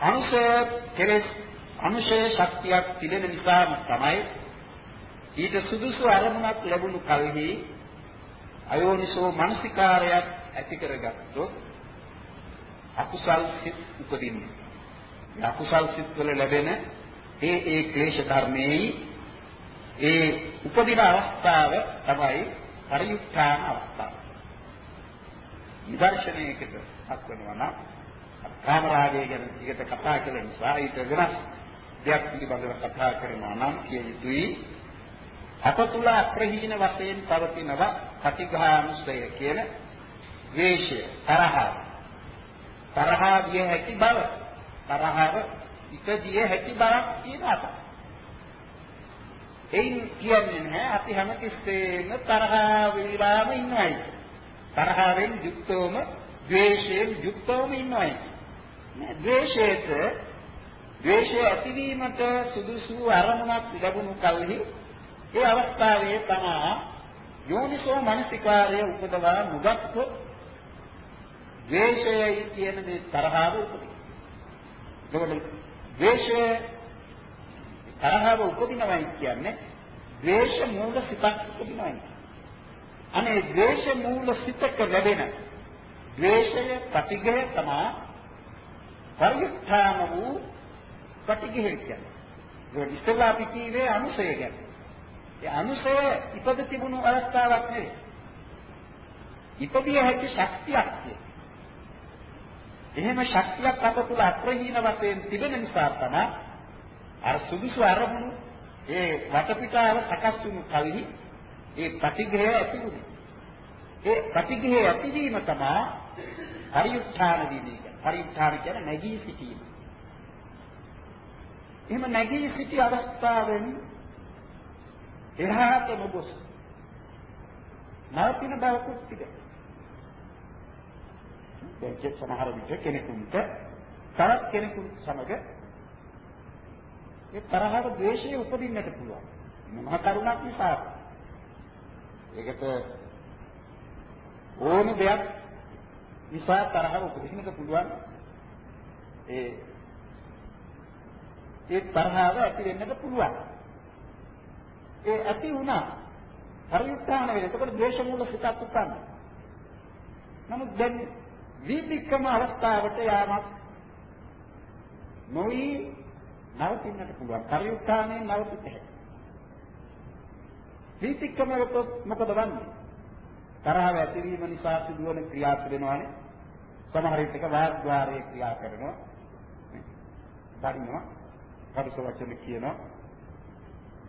අනුසය කෙලස් අනුශය ශක්තියක් තිබෙන නිසාම තමයි ඊට සුදුසු අරමුණක් ලැබුණු කලෙහි අයෝනිසෝ මනසිකාරයක් ඇති කරගත්තොත් අකුසල් සිත් උපදින්නේ. මේ අකුසල් සිත් වල ලැබෙන ඒ ඒ ක්ලේශ ධර්මයේ ඒ උපදින අවස්ථාව තමයි පරිඋත්ථාන අවස්ථාව. නිදර්ශනයකට හක් වෙනවා නම් කාමරාගය ගැන ටිකට කතා කළ නිසා ඊට වෙනස් දෙයක් පිළිබඳව කතා කරනවා නම් කිය යුතුයි අප තුල අප්‍රහීන වශයෙන් පවතිනවා පටිඝානුසය කියන ද්වේෂය තරහව තරහා විය හැකි බව. තරහව ඉපදිය හැකි බවක් තියෙනවා එයින් කියන්නේ නැහැ අපි හැමතිස්සෙම තරහා විලාම ඉන්නවයි. තරහවෙන් යුක්තවම ද්වේෂයෙන් යුක්තවම ඉන්නවයි. නෑ ද්වේෂයට ද්වේෂය ඇතිවීමට සුදුසු අරමුණක් ලැබුණු කල්හි ඒ අවස්ථාවේ තමා යෝනිසෝ මනසිකාරය උපදවා මුගත්ොත් ද්වේෂයයි කියන මේ තරහව උපදින. ඒකවල ද්වේෂය තරහව උපදිනවයි කියන්නේ ද්වේෂ මූල සිතක් උපදිනවයි. අනේ ද්වේෂ මූල සිතක ලැබෙන ද්වේෂය ප්‍රතිගය තමා පරිඋත්ථාන වූ ප්‍රතිගය කියන්නේ. ඒ ඉස්සෙල්ලා අපි කීවේ අනුසය ගැන. ඒ අනුසය ඉපද තිබුණු අවස්ථාවක් නෙවෙයි. ඉපදිය හැකි ශක්තියක් තියෙනවා. එහෙම ශක්තියක් අප තුළ අප්‍රහීන වශයෙන් තිබෙන නිසා තමයි අර සුදුසු අරමුණු ඒ වටපිටාව සකස් වුණු කලෙහි ඒ ප්‍රතිග්‍රහය ඇති වුණේ. ඒ ප්‍රතිග්‍රහය ඇතිවීම තමයි පරිඋත්ථාන වීම. පරිඋත්ථාන කියන්නේ නැගී සිටීම. එහෙම නැගී සිටි අවස්ථාවෙන් එහාට නොගොස් නවතින බවකුත් තිබේ. දැන් සමහර විට කෙනෙකුට තවත් කෙනෙකු සමග ඒ තරහව ද්වේෂය උපදින්නට පුළුවන්. මොනවා කරුණක් නිසා. ඒකට ඕන දෙයක් නිසා තරහව උපදින්නට පුළුවන්. ඒ ඒ තරහව ඇති වෙන්නට පුළුවන්. ඒ ඇති වුණා පරිඋත්ථාන වෙන. එතකොට ද්වේෂ මූල සිතක් උත්පන්න. නමුත් දැන් වීතික්කම අවස්ථාවට යාමක් නොයි නවතින්නට පුළුවන්. පරිඋත්ථානයේ නවතිත හැකියි. වීතික්කම මොකද වන්නේ? තරහව ඇතිවීම නිසා සිදුවන ක්‍රියා පිළිනවනේ. සමහර විටක වාග්්වාරයේ ක්‍රියා කරනවා. දරිනවා. පරිස වචන කියනවා.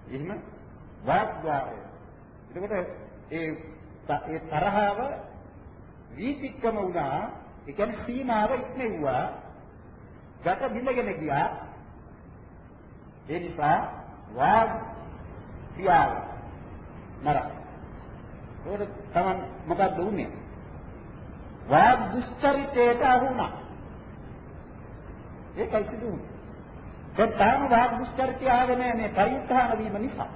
එහෙම වාග්්වාරය. එතකොට ඒ ඒ තරහව වීතික්කම වුණා ඒ කියන්නේ සීමාව ඉක්මෙව්වා. ගත බිඳගෙන ගියා. ඒ නිසා වාග් ක්‍රියාව නරක ඒකට තමන් මොකක්ද උනේ? වාග් දුස්චරිතයට අහුණා ඒකයි සිදුුනේ දැන් තාම වාග් දුස්චරිතය ආවේ නැහැ මේ පරිඋත්ථාන වීම නිසා.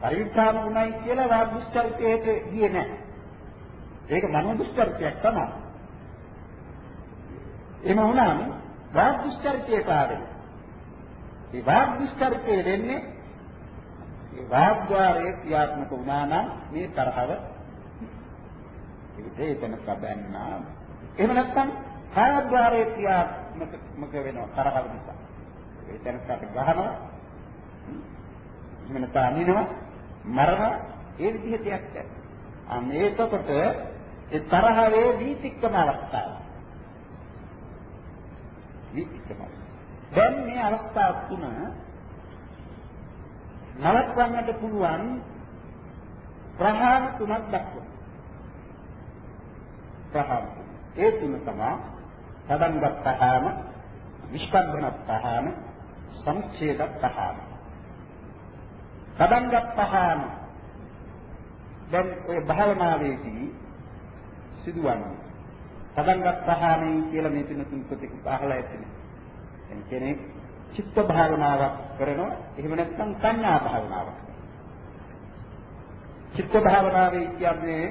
පරිඋත්ථාන වුණයි කියලා වාග් දුස්චරිතයට ගියේ නැහැ. ඒක මනෝ දුස්චරිතයක් තමයි. එහෙම වුණාම වාග් දුෂ්චරිතය කාර්යය. ඒ වාග් දුෂ්චරිතය වෙන්නේ ඒ වාග් ద్వාරයේ ක්‍රියාත්මක වුණා නම් මේ තරහව ඒ දෙයකන කබන්නා. එහෙම නැත්නම් කාය ద్వාරයේ ක්‍රියාත්මක වෙනවා තරහව නිසා. ඒ තැනකට ගහනවා. එහෙම නැත්නම් අනිනවා මරණ ඒ විදිහට දෙයක් කරනවා. අන්න ඒකකොට ඒ තරහවේ දීතික්කම අවස්ථාව. වීතික්කම. දැන් මේ අවස්ථා තුන නවත්වන්නට පුළුවන් ප්‍රහාර තුනක් දක්වනවා. ප්‍රහාර. ඒ තුන තමයි පදංග ප්‍රහාම, විස්පන්දන ප්‍රහාම, සංච්ඡේද ප්‍රහාම. පදංග ප්‍රහාම දැන් ඔය භාවනාවේදී සිදුවන්නේ. පදංගත් ප්‍රහාණය කියලා මේ පිනතුන් ප්‍රතික අහලා ඇතිනේ. එන් කෙනෙක් චිත්ත භාවනාවක් කරනවා එහෙම නැත්නම් සංඥා භාවනාවක් චිත්ත භාවනාවේ කියන්නේ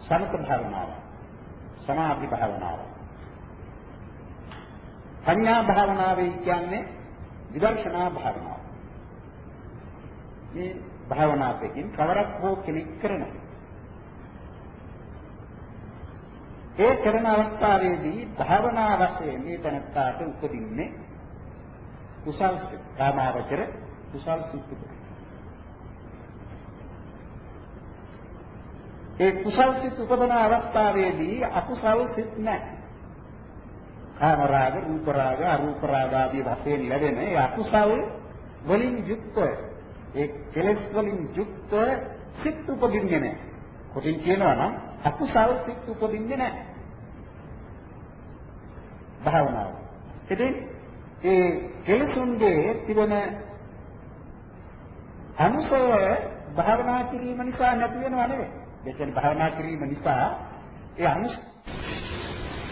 සමත භාවනාව සමාධි භාවනාව. සංඥා භාවනාවේ කියන්නේ විදර්ශනා භාවනාව. මේ භාවනා දෙකකින් කවරක් හෝ කෙනෙක් කරනවා. ඒ කරන අවස්ථාවේදී භාවනා වශයෙන් මේ තනත්තාට උපදින්නේ කුසල් සිත් කාමාවචර කුසල් සිත් ඒ කුසල් සිත් උපදන අවස්ථාවේදී අකුසල් සිත් නැහැ. කාම රාග, රූප රාග, අරූප රාග ආදී වශයෙන් ලැබෙන ඒ අකුසල් වලින් යුක්ත ඒ කෙලෙස් වලින් යුක්ත සිත් උපදින්නේ නැහැ. කොටින් කියනවා නම් අකුසල් සිත් උපදින්නේ නැහැ. භාවනාව. ඉතින් ඒ කෙලසුන්ගේ තිබෙන අනුසය භාවනා කිරීම නිසා නැති වෙනව නෙවෙයි. ඒ කියන්නේ භාවනා කිරීම නිසා ඒ අනුසය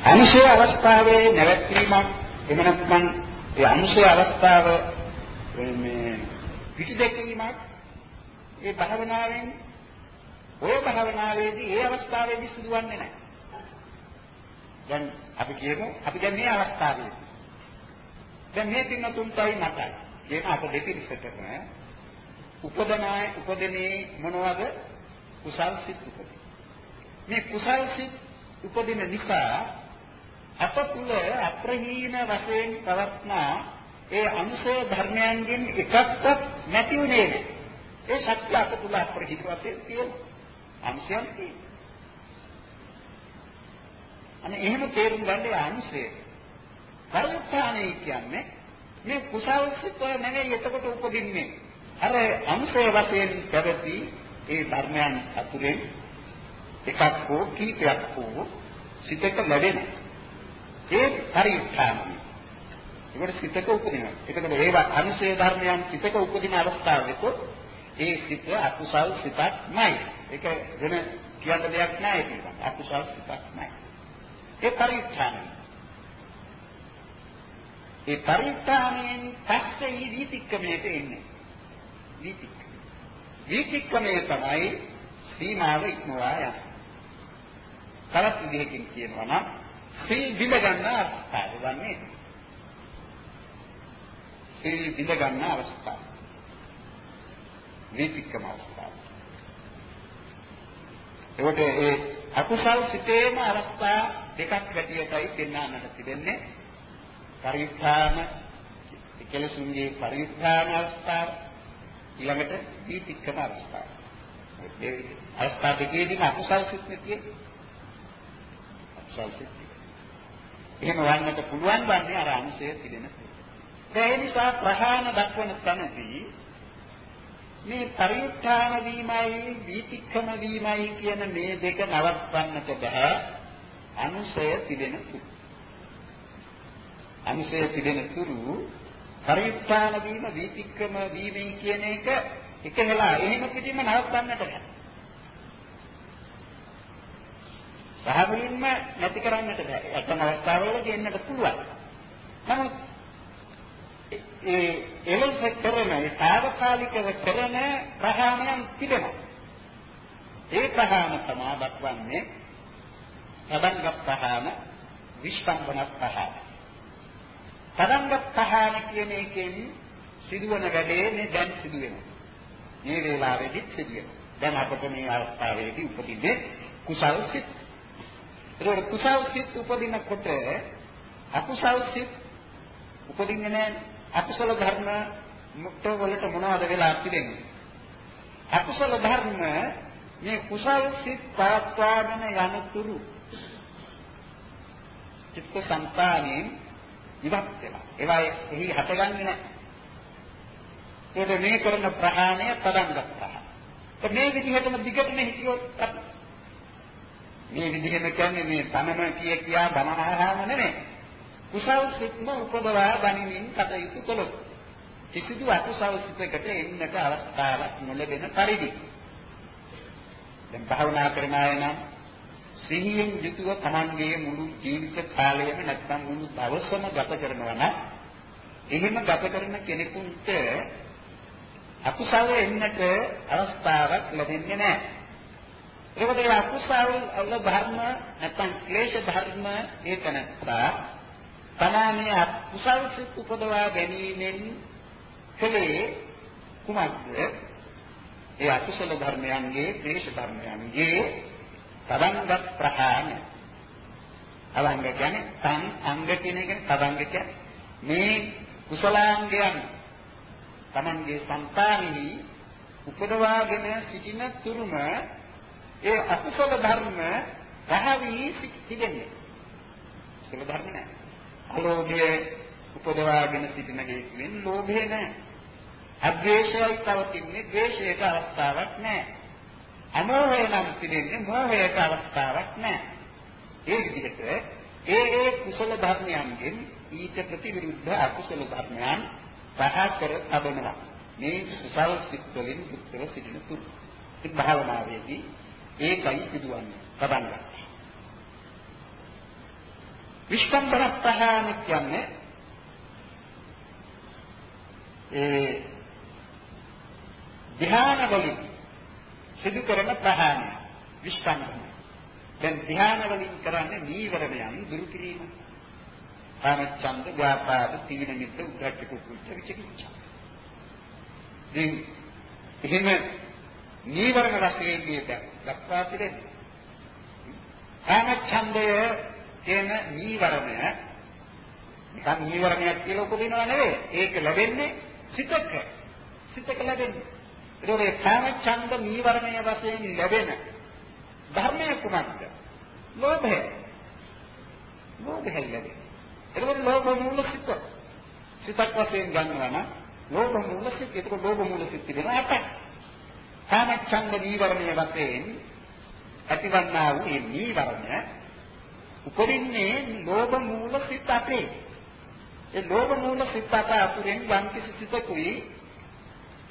අනුසය අවස්ථාවේ නැවැත්වීමක් එහෙම නැත්නම් ඒ අනුසය අවස්ථාව මේ පිටිදැකීමක් ඒ භාවනාවෙන් ඔය භාවනාවේදී ඒ අවස්ථාවේදී සිදුවන්නේ නැහැ. දැන් අපි කියමු අපි දැන් මේ අවස්ථාවේ. දැන් මේ තින්න තුන්ටයි මතයි. කියන අප දෙපිරිසටම උපදනාය උපදිනේ මොනවද? කුසල් සිත් උපදින. මේ කුසල් සිත් උපදින නිසා අප තුල අප්‍රහීන වශයෙන් පවත්නා ඒ අනුසය ධර්මයන්ගෙන් එකක්වත් නැති උනේ ඒ සත්‍ය අප තුල අප්‍රහීන වශයෙන් තියෙන අංශයන් තියෙනවා අනේ එහෙම තේරුම් ගන්න අංශය. පරිත්‍යාණය කියන්නේ මේ කුසල් සිත නෙවෙයි එතකොට උපදින්නේ. අර අංශය වශයෙන් පැවති ඒ ධර්මයන් අතුරෙන් එකක් හෝ කීපයක් හෝ සිතක ලැබෙන ඒ පරිත්‍යාණය. ඒකට සිතක උපදිනවා. ඒකට ඒවා අංශය ධර්මයන් සිතක උපදින අවස්ථාවෙක ඒ සිත අකුසල් සිතක්මයි. ඒක වෙන කියන්න දෙයක් නැහැ ඒක. අකුසල් සිතක්මයි. ඒ පරිත්‍යාගය. ඒ පරිත්‍යාගයෙන් පස්සේ වීතික්කමයට එන්නේ. වීතික්කම. වීතික්කමය තමයි සීමාව ඉක්මවා යන. තවත් විදිහකින් කියනවා නම් සීල් බිඳ ගන්න අවස්ථාව වන්නේ. සීල් බිඳ ගන්න අවස්ථාව. වීතික්කම අවස්ථාව. ඒකට ඒ අකුසල් සිතේම අවස්ථා දෙකක් වැටියටයි පෙන්වන්නට තිබෙන්නේ. පරිත්‍යාන කෙලසුන්ගේ පරිත්‍යාන අවස්ථාව ඊළඟට දීතික්කම අවස්ථාව. ඒ අවස්ථා දෙකේදීම අකුසල් සිත් නෙතියි. අකුසල් සිත්. එහෙම වන්නට පුළුවන් වන්නේ අර අංශය තිබෙන. ඒ නිසා ප්‍රහාණ දක්වන තැනදී මේ පරිඋත්ථාන වීමයි වීතික්‍රම වීමයි කියන මේ දෙක නවත්වන්නට බෑ අනුසය තිබෙන තුරු. අනුසය තිබෙන තුරු පරිඋත්ථාන වීම වීතික්‍රම වීමයි කියන එක එකහෙලා එහෙම පිටින්ම නවත්වන්නට බෑ. සහගලින්ම නැති කරන්නට බෑ. අතන අවස්ථාවවලදී එන්නට පුළුවන්. නමුත් ඒ එලෙස කරන ඒ తాවකාලිකව කරන ප්‍රහාණයන් තිබෙනවා. ඒ ප්‍රහාණ තමා දක්වන්නේ තදංග ප්‍රහාණ විස්තම්බන ප්‍රහාණ. තදංග ප්‍රහාණ කියන එකෙන් සිදුවන වැඩේ මේ දැන් සිදු වෙනවා. මේ වේලාවේදී සිදු වෙනවා. දැන් අපට මේ අවස්ථාවේදී උපදින්නේ කුසල් සිත්. ඒක කුසල් සිත් උපදිනකොට අකුසල් සිත් උපදින්නේ නැහැ. අකුසල ධර්ම මුක්ත වලට මොනවද වෙලා තිබෙන්නේ? අකුසල ධර්ම මේ කුසල් සිත් පාත්වාගෙන යනතුරු චිත්ත සංතානෙන් ඉවත් වෙනවා. ඒවා එහි හටගන්නේ නැහැ. ඒක මේ කරන ප්‍රහාණය පදංගත්තා. මේ විදිහටම දිගටම හිතියොත් මේ විදිහෙම කියන්නේ මේ තමම කිය කියා බනහාම නෙමෙයි. කුසල් සිත්ම උපදවා ගනිමින් කටයුතු කළොත් කිසිදු අකුසල් සිතකට එන්නට අවස්ථාවක් නොලැබෙන පරිදි දැන් භාවනා කරන අය නම් සිහියෙන් යුතුව තමන්ගේ මුළු ජීවිත කාලයම නැත්නම් මුළු දවසම ගත කරනවා නම් එහෙම ගත කරන කෙනෙකුට අකුසල එන්නට අවස්ථාවක් ලැබෙන්නේ නැහැ. ඒකට ඒ අකුසල වල ධර්ම නැත්නම් ක්ලේශ ධර්ම ඒක නැත්තා තමානේ අකුසල් සිත් උපදවා ගැනීමෙන් කලේ කුමක්ද? ඒ අකුසල ධර්මයන්ගේ ක්ලේශ ධර්මයන්ගේ තදංග ප්‍රහාණය. අවංග කියන්නේ තන් අංග කියන එක තදංග කියන්නේ මේ කුසලාංගයන් Tamange సంతානෙහි උපදවාගෙන සිටින තුරුම ඒ අකුසල ධර්ම පහවි සිටින්නේ. කුසල ධර්ම නැහැ. අලෝභය උපදවාගෙන සිටින හේතුවෙන් ලෝභය නැහැ. අද්වේෂයයි තවතින්නේ ද්වේෂයට අවස්ථාවක් නැහැ. අමෝහය නම් සිටින්නේ මෝහයට අවස්ථාවක් නැහැ. ඒ විදිහට ඒ ඒ කුසල ධර්මයන්ගෙන් ඊට ප්‍රතිවිරුද්ධ අකුසල ධර්මයන් පහ කර තබනවා. මේ කුසල් සිත් වලින් උත්තර සිටින තුරු. ඉතින් භාවනාවේදී ඒකයි සිදුවන්නේ. තබන්න. විස්කම්බර ප්‍රහාණ කියන්නේ ඒ ධ්‍යාන වලින් සිදු කරන ප්‍රහාණය විස්කම්බර. දැන් ධ්‍යාන වලින් කරන්නේ නීවරණයන් දුරු කිරීම. කාමච්ඡන්ද, ව්‍යාපාද, තීන මිද්ද, උද්ධච්ච කුච්ච විචිකිච්ඡා. ඉතින් එහෙම නීවරණ රසයෙන් කියත දක්වා පිළිදෙන. කාමච්ඡන්දය කියන නීවරණය නිකන් නීවරණයක් කියලා උපදිනව නෙවෙයි. ඒක ලැබෙන්නේ සිතක. සිතක ලැබෙන්නේ. ඒකේ කාමච්ඡන්ද නීවරණය වශයෙන් ලැබෙන ධර්මය කුමක්ද? ලෝභය. ලෝභය ලැබෙන්නේ. එතකොට ලෝභ මූල සිත. සිතක් වශයෙන් ගන්නවා නම් ලෝභ මූල සිත. එතකොට ලෝභ මූල සිත තිබෙනවා අපට. කාමච්ඡන්ද නීවරණය වශයෙන් ඇතිවන්නා වූ මේ නීවරණ උපදින්නේ ලෝභ මූල සිත අපේ. ඒ ලෝභ මූල සිත අප අතුරෙන් යම් කිසි සිතකුයි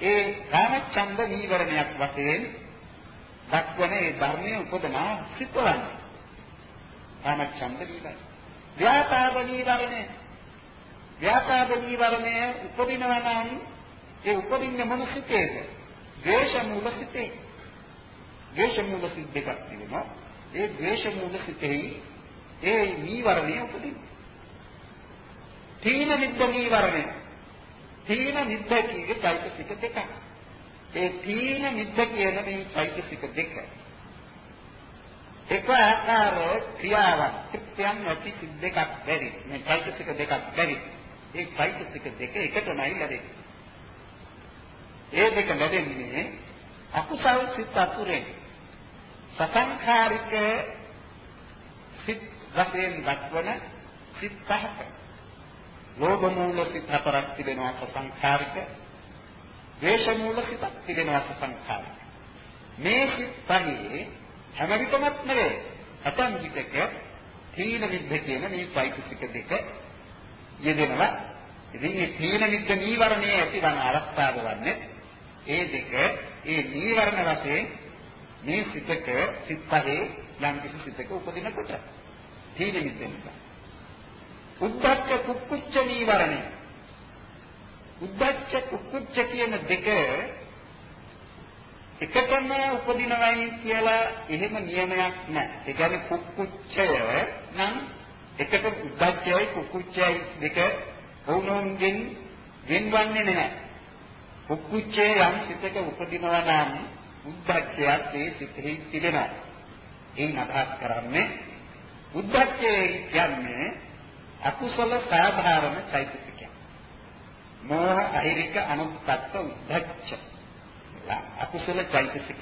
ඒ කාමච්ඡන්ද නීවරණයක් වශයෙන් දක්වන ඒ ධර්මයේ උපදනා සිතවන්නේ. කාමච්ඡන්ද නීවරණ ව්‍යාපාද නීවරණය ව්‍යාපාද නීවරණය උපදිනවා නම් ඒ උපදින්නේ මොන සිතේද? ද්වේෂ මූල සිතේ. ද්වේෂ මූල සිත් දෙකක් තිබෙනවා. ඒ ද්වේෂ මූල සිතෙහි ඒ නීවරණය උපදින්නේ. තීන මිද්ද නීවරණය. තීන මිද්ද කියන්නේ චෛතසික දෙකක්. ඒ තීන මිද්ද කියන මේ චෛතසික දෙක එක ආකාර ක්‍රියාවක් ක්‍රියන් නැති දෙකක් බැරි. මේ චෛතසික දෙකක් බැරි. ඒ චෛතසික දෙක එකටමයි ලැබෙන්නේ. ඒ දෙක ලැබෙන්නේ අකුසල් සිත් අතුරෙන්. සසංඛාරික සිත් වශයෙන් දක්වන සිත් පහක ලෝභ මූල සිත් හතරක් තිබෙනවා සසංඛාරික ද්වේෂ මූල සිතක් තිබෙනවා සසංඛාරික මේ සිත් පහේ හැම විටමත් නෙවෙයි. ඇතන් විටක තීන විද්ධ කියන මේ চৈতසික දෙක යෙදෙනවා. ඉතින් මේ තීන විද්ධ නීවරණයේ ඇතිවන අවස්ථාව වන්නේ ඒ දෙක ඒ නීවරණ වශයෙන් මේ සිතක සිත් පහේ යම් කිසි සිතක උපදිනකොට තීන විද්ධ නිසා. උද්දච්ච කුක්කුච්ච නීවරණය. උද්දච්ච කුක්කුච්ච කියන දෙක එකටම උපදිනවයි කියලා එහෙම නියමයක් නැහැ. ඒ කියන්නේ කුක්කුච්චය නම් එකට උද්දච්චයයි කුක්කුච්චයයි දෙක වුණොන්ගෙන් වෙන්වන්නේ නැහැ. කුක්කුච්චය යම් සිතක උපදිනවා නම් උද්දච්චයත් ඒ සිතෙහි තිබෙනවා. එයින් අදහස් කරන්නේ උද්දච්චය කියන්නේ අකුසල සාධාරණ චෛතසිකය. මෝහ අහිරික අනුත්පත්ත උද්දච්චය අකුසල චෛතසික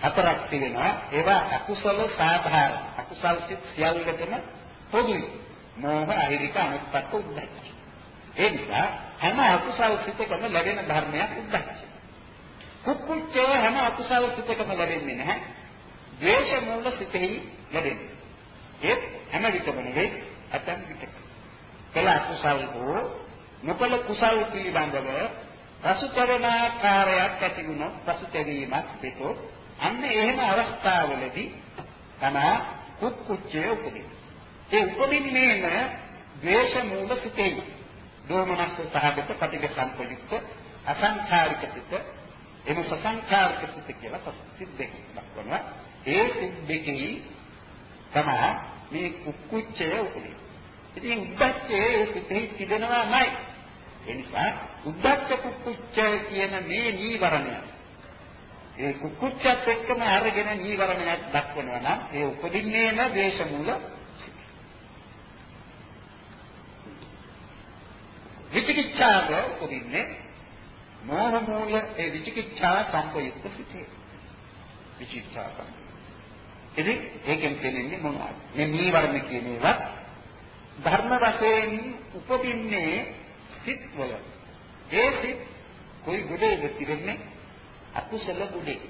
හතරක් තිබෙනවා. ඒවා අකුසල සාධාරණ. අකුසල් සිත් සියල්ලටම පොදුයි. මෝහ අහිරික අනුත්පත්ත උද්දච්ච. ඒ නිසා හැම අකුසල් සිතකම ලැබෙන ධර්මයක් උද්දච්ච. කුක්කුච්චය හැම අකුසල් සිතකම ලැබෙන්නේ නැහැ. ද්වේෂ මූල සිතෙහි ලැබෙන්නේ. ඒ හැම විටම නෙවෙයි අතන් විටක. කළ අකුසල් හෝ නොකළ කුසල් පිළිබඳව පසුතැවෙන ආකාරයක් ඇති වුණොත් පසුතැවීමක් පිටොත් අන්න එහෙම අවස්ථාවලදී තමයි කුක්කුච්චය උපදින්නේ. ඒ උපදින්නේම ද්වේෂ මූල සිතේ. දෝමනස්ස සහගත පටිඝ සම්පයුක්ත අසංඛාරික සිත එම සසංඛාරික සිත කියලා සිත් දෙකක් දක්වනවා. ඒ සිත් දෙකේ තමයි මේ කුක්කුච්චය උපදින්නේ. ඉතින් උද්දච්චයේ ඒ සිතෙහි තිබෙනවාමයි. ඒ නිසා උද්දච්ච කුක්කුච්චය කියන මේ නීවරණය ඒ කුක්කුච්චත් එක්කම අරගෙන නීවරණයක් දක්වනවා නම් ඒ උපදින්නේම දේශ මූල විචිකිච්ඡාව උපදින්නේ මෝහ මූල ඒ විචිකිච්ඡා සම්පයුක්ත සිටේ විචිකිච්ඡා ඉතින් ඒකෙන් කියන්නේ මොනවද? මේ නීවරණ කියන ඒවා ධර්ම වශයෙන් උපදින්නේ සිත් වල. ඒ සිත් કોઈ ගොඩේද තිරෙන්නේ අකුසල ගොඩේ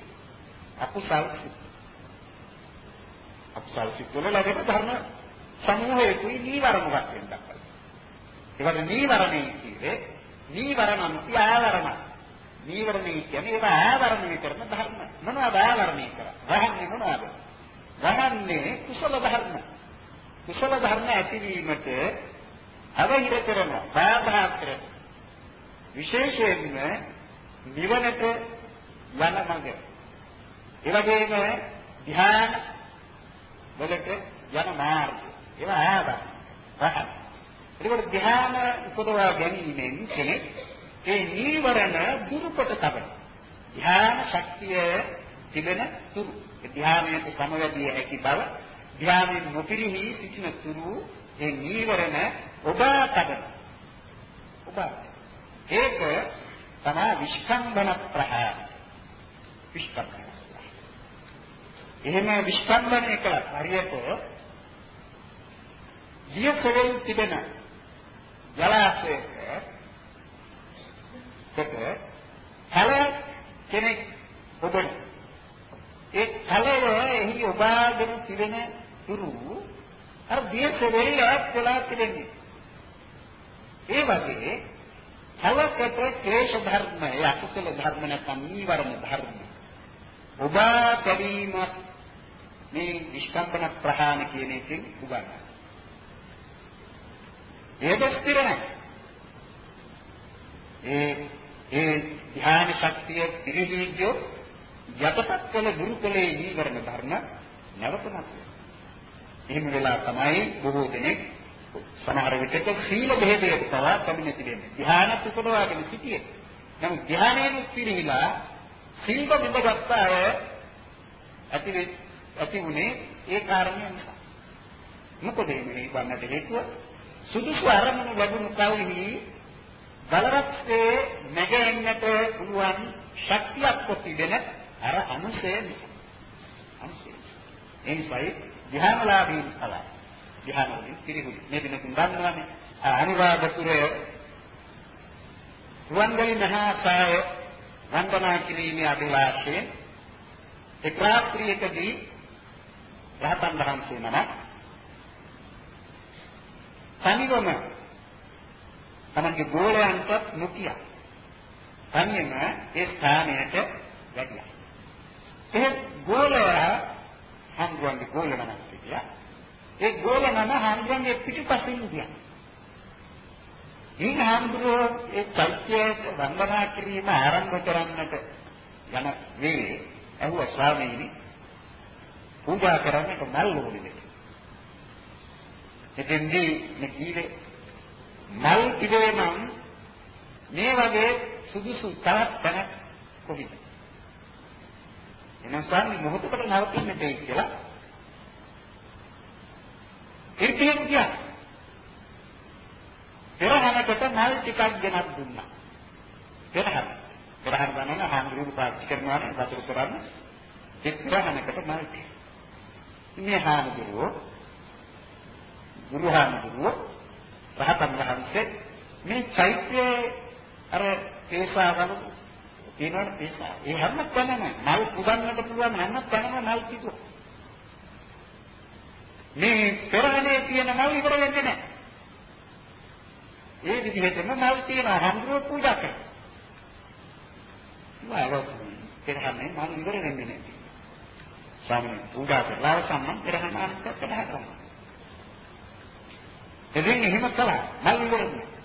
අකුසල් සිත්. අකුසල් සිත් වල ලැබෙන ධර්ම සමූහයකුයි නීවරණ වශයෙන් දක්වනවා ඒකට නීවරණේ කියන්නේ නීවරණ ආවරණ. නීවරණේ කියන්නේ ඒවා ආවරණය කරන ධර්ම. මොනවද ආවරණය කරන්නේ? වහන්නේ මොනවද? වහන්නේ කුසල ධර්ම. කුසල ධර්ම ඇතිවීමට අවහිර කරන බාධා කරන. විශේෂයෙන්ම නිවනට යන මඟ. ඒ වගේම ධ්‍යාන වලට යන මාර්ගය. ඒවා ආදා පහක් ඒකට ධ්‍යාන උපදවා ගැනීමෙන් කෙනෙක් ඒ නීවරණ දුරුකොට තබන ධ්‍යාන ශක්තිය තිබෙන තුරු. ධ්‍යානයට සමවැදිය හැකි බව ධ්‍යානෙන් නොපිරිහි සිටින තුරු ඒ නීවරණ ඔබා තබන. ඔබ. ඒක තමයි විස්කම්බන ප්‍රහාර. විස්කම්බන. එහෙම විස්කම්බනය කළා. හරියට දියසෙල් තිබෙන ජලාශයක කොට කල කෙනෙක් ඔබන ඒ කලය එහි ඔබාගෙන තිබෙන තුරු අර දියසෙල් වෙලා තිබෙන්නේ ඒ වගේ කලකට ක්ලේශ ධර්ම, ඒ අකුසල ධර්ම නැත්නම් නීවරණ ධර්ම. ඔබා කැවීම මේ විස්කම්පන ප්‍රහාණ කියන එකෙන් උගන්වනවා. ඒක ස්ථිර නැහැ. ඒ ඒ ධ්‍යාන ශක්තිය පිළිහිදියෝ යටපත් කළ ගුරුකලේ නීවරණ ධර්ම නැවතමත්. එහෙම වෙලා තමයි බොහෝ දෙනෙක් සමහර විටක සීල බෙහෙදයට පවා කැමිනේ තිබෙන්නේ. ධ්‍යානත් උපදවාගෙන සිටියේ. නමුත් ධ්‍යානයෙන් පිළිහිලා සීල බිඳගත්ත අය ඇති ඇති උනේ ඒ කාරණය නිසා. මොකද මේ වන්නට හේතුව සුදුසු අරමුණු ලැබුණු කල්හි බලරත්සේ නැගෙන්නට පුළුවන් ශක්තියක් කොටිදෙන අර අනුසය නිසා. අනුසය. එනිසායි ධ්‍යානලාභීන් පවා ධ්‍යාන වලින් පිරිහුයි. මේ දිනකින් දන්නවනේ අනුරාධපුරය රුවන්වැලි මහා සාය වන්දනා කිරීමේ අභිලාෂයෙන් එක් රාත්‍රියකදී රහතන් වහන්සේ නමක් තනිවම තමන්ගේ ගෝලයන්ට නොකිය. තනියම ඒ ස්ථානයට වැඩියා. ඒ ගෝලයා හම්බුවන්ගේ ගෝල නමක් සිටියා. ඒ ගෝල නම හාමුදුරන්ගේ පිටුපසින් ගියා. මේ හාමුදුරුවෝ ඒ චෛත්‍යයට වන්දනා කිරීම ආරම්භ කරන්නට යන වෙලේ ඇහුවා ස්වාමීනි පූජා කරන්නට මල් ඕනේ. එතෙන්දී මේ කීවේ මල් ඉවේ නම් මේ වගේ සුදුසු තවත් තැනක් කොහෙද? එනම් ස්වාමී මොහොතකට නවතින්න දෙයි කියලා ඉර්ධියෙන් ගියා. පෙරහනකට මල් ටිකක් ගෙනත් දුන්නා. පෙරහන. පෙරහන ගන්න හාමුදුරුවෝ පාවිච්චි කරනවානේ වතුර කරන්න. ඒ පෙරහනකට මල් ටික. මේ හාමුදුරුවෝ ගුරු හාමුදුරුවෝ රහතන් වහන්සේ මේ චෛත්‍යයේ අර තේසාවන තියෙනවනේ තේසා. ඒ හැම තැනම මල් පුදන්නට පුළුවන් හැම තැනම මල් තිබුණා. මේ පෙරහනේ තියෙන මල් ඉවර වෙන්නේ නැහැ. ඒ විදිහටම මල් තියෙන හම්බුව පූජා කරනවා. වාව පෙරහනේ මල් ඉවර වෙන්නේ නැහැ. ස්වාමීන් පූජා කරලා සම්මන් පෙරහනාන්ත පෙරහ කරනවා. ඉතින් එහෙම කළා. මල් ඉවරනේ.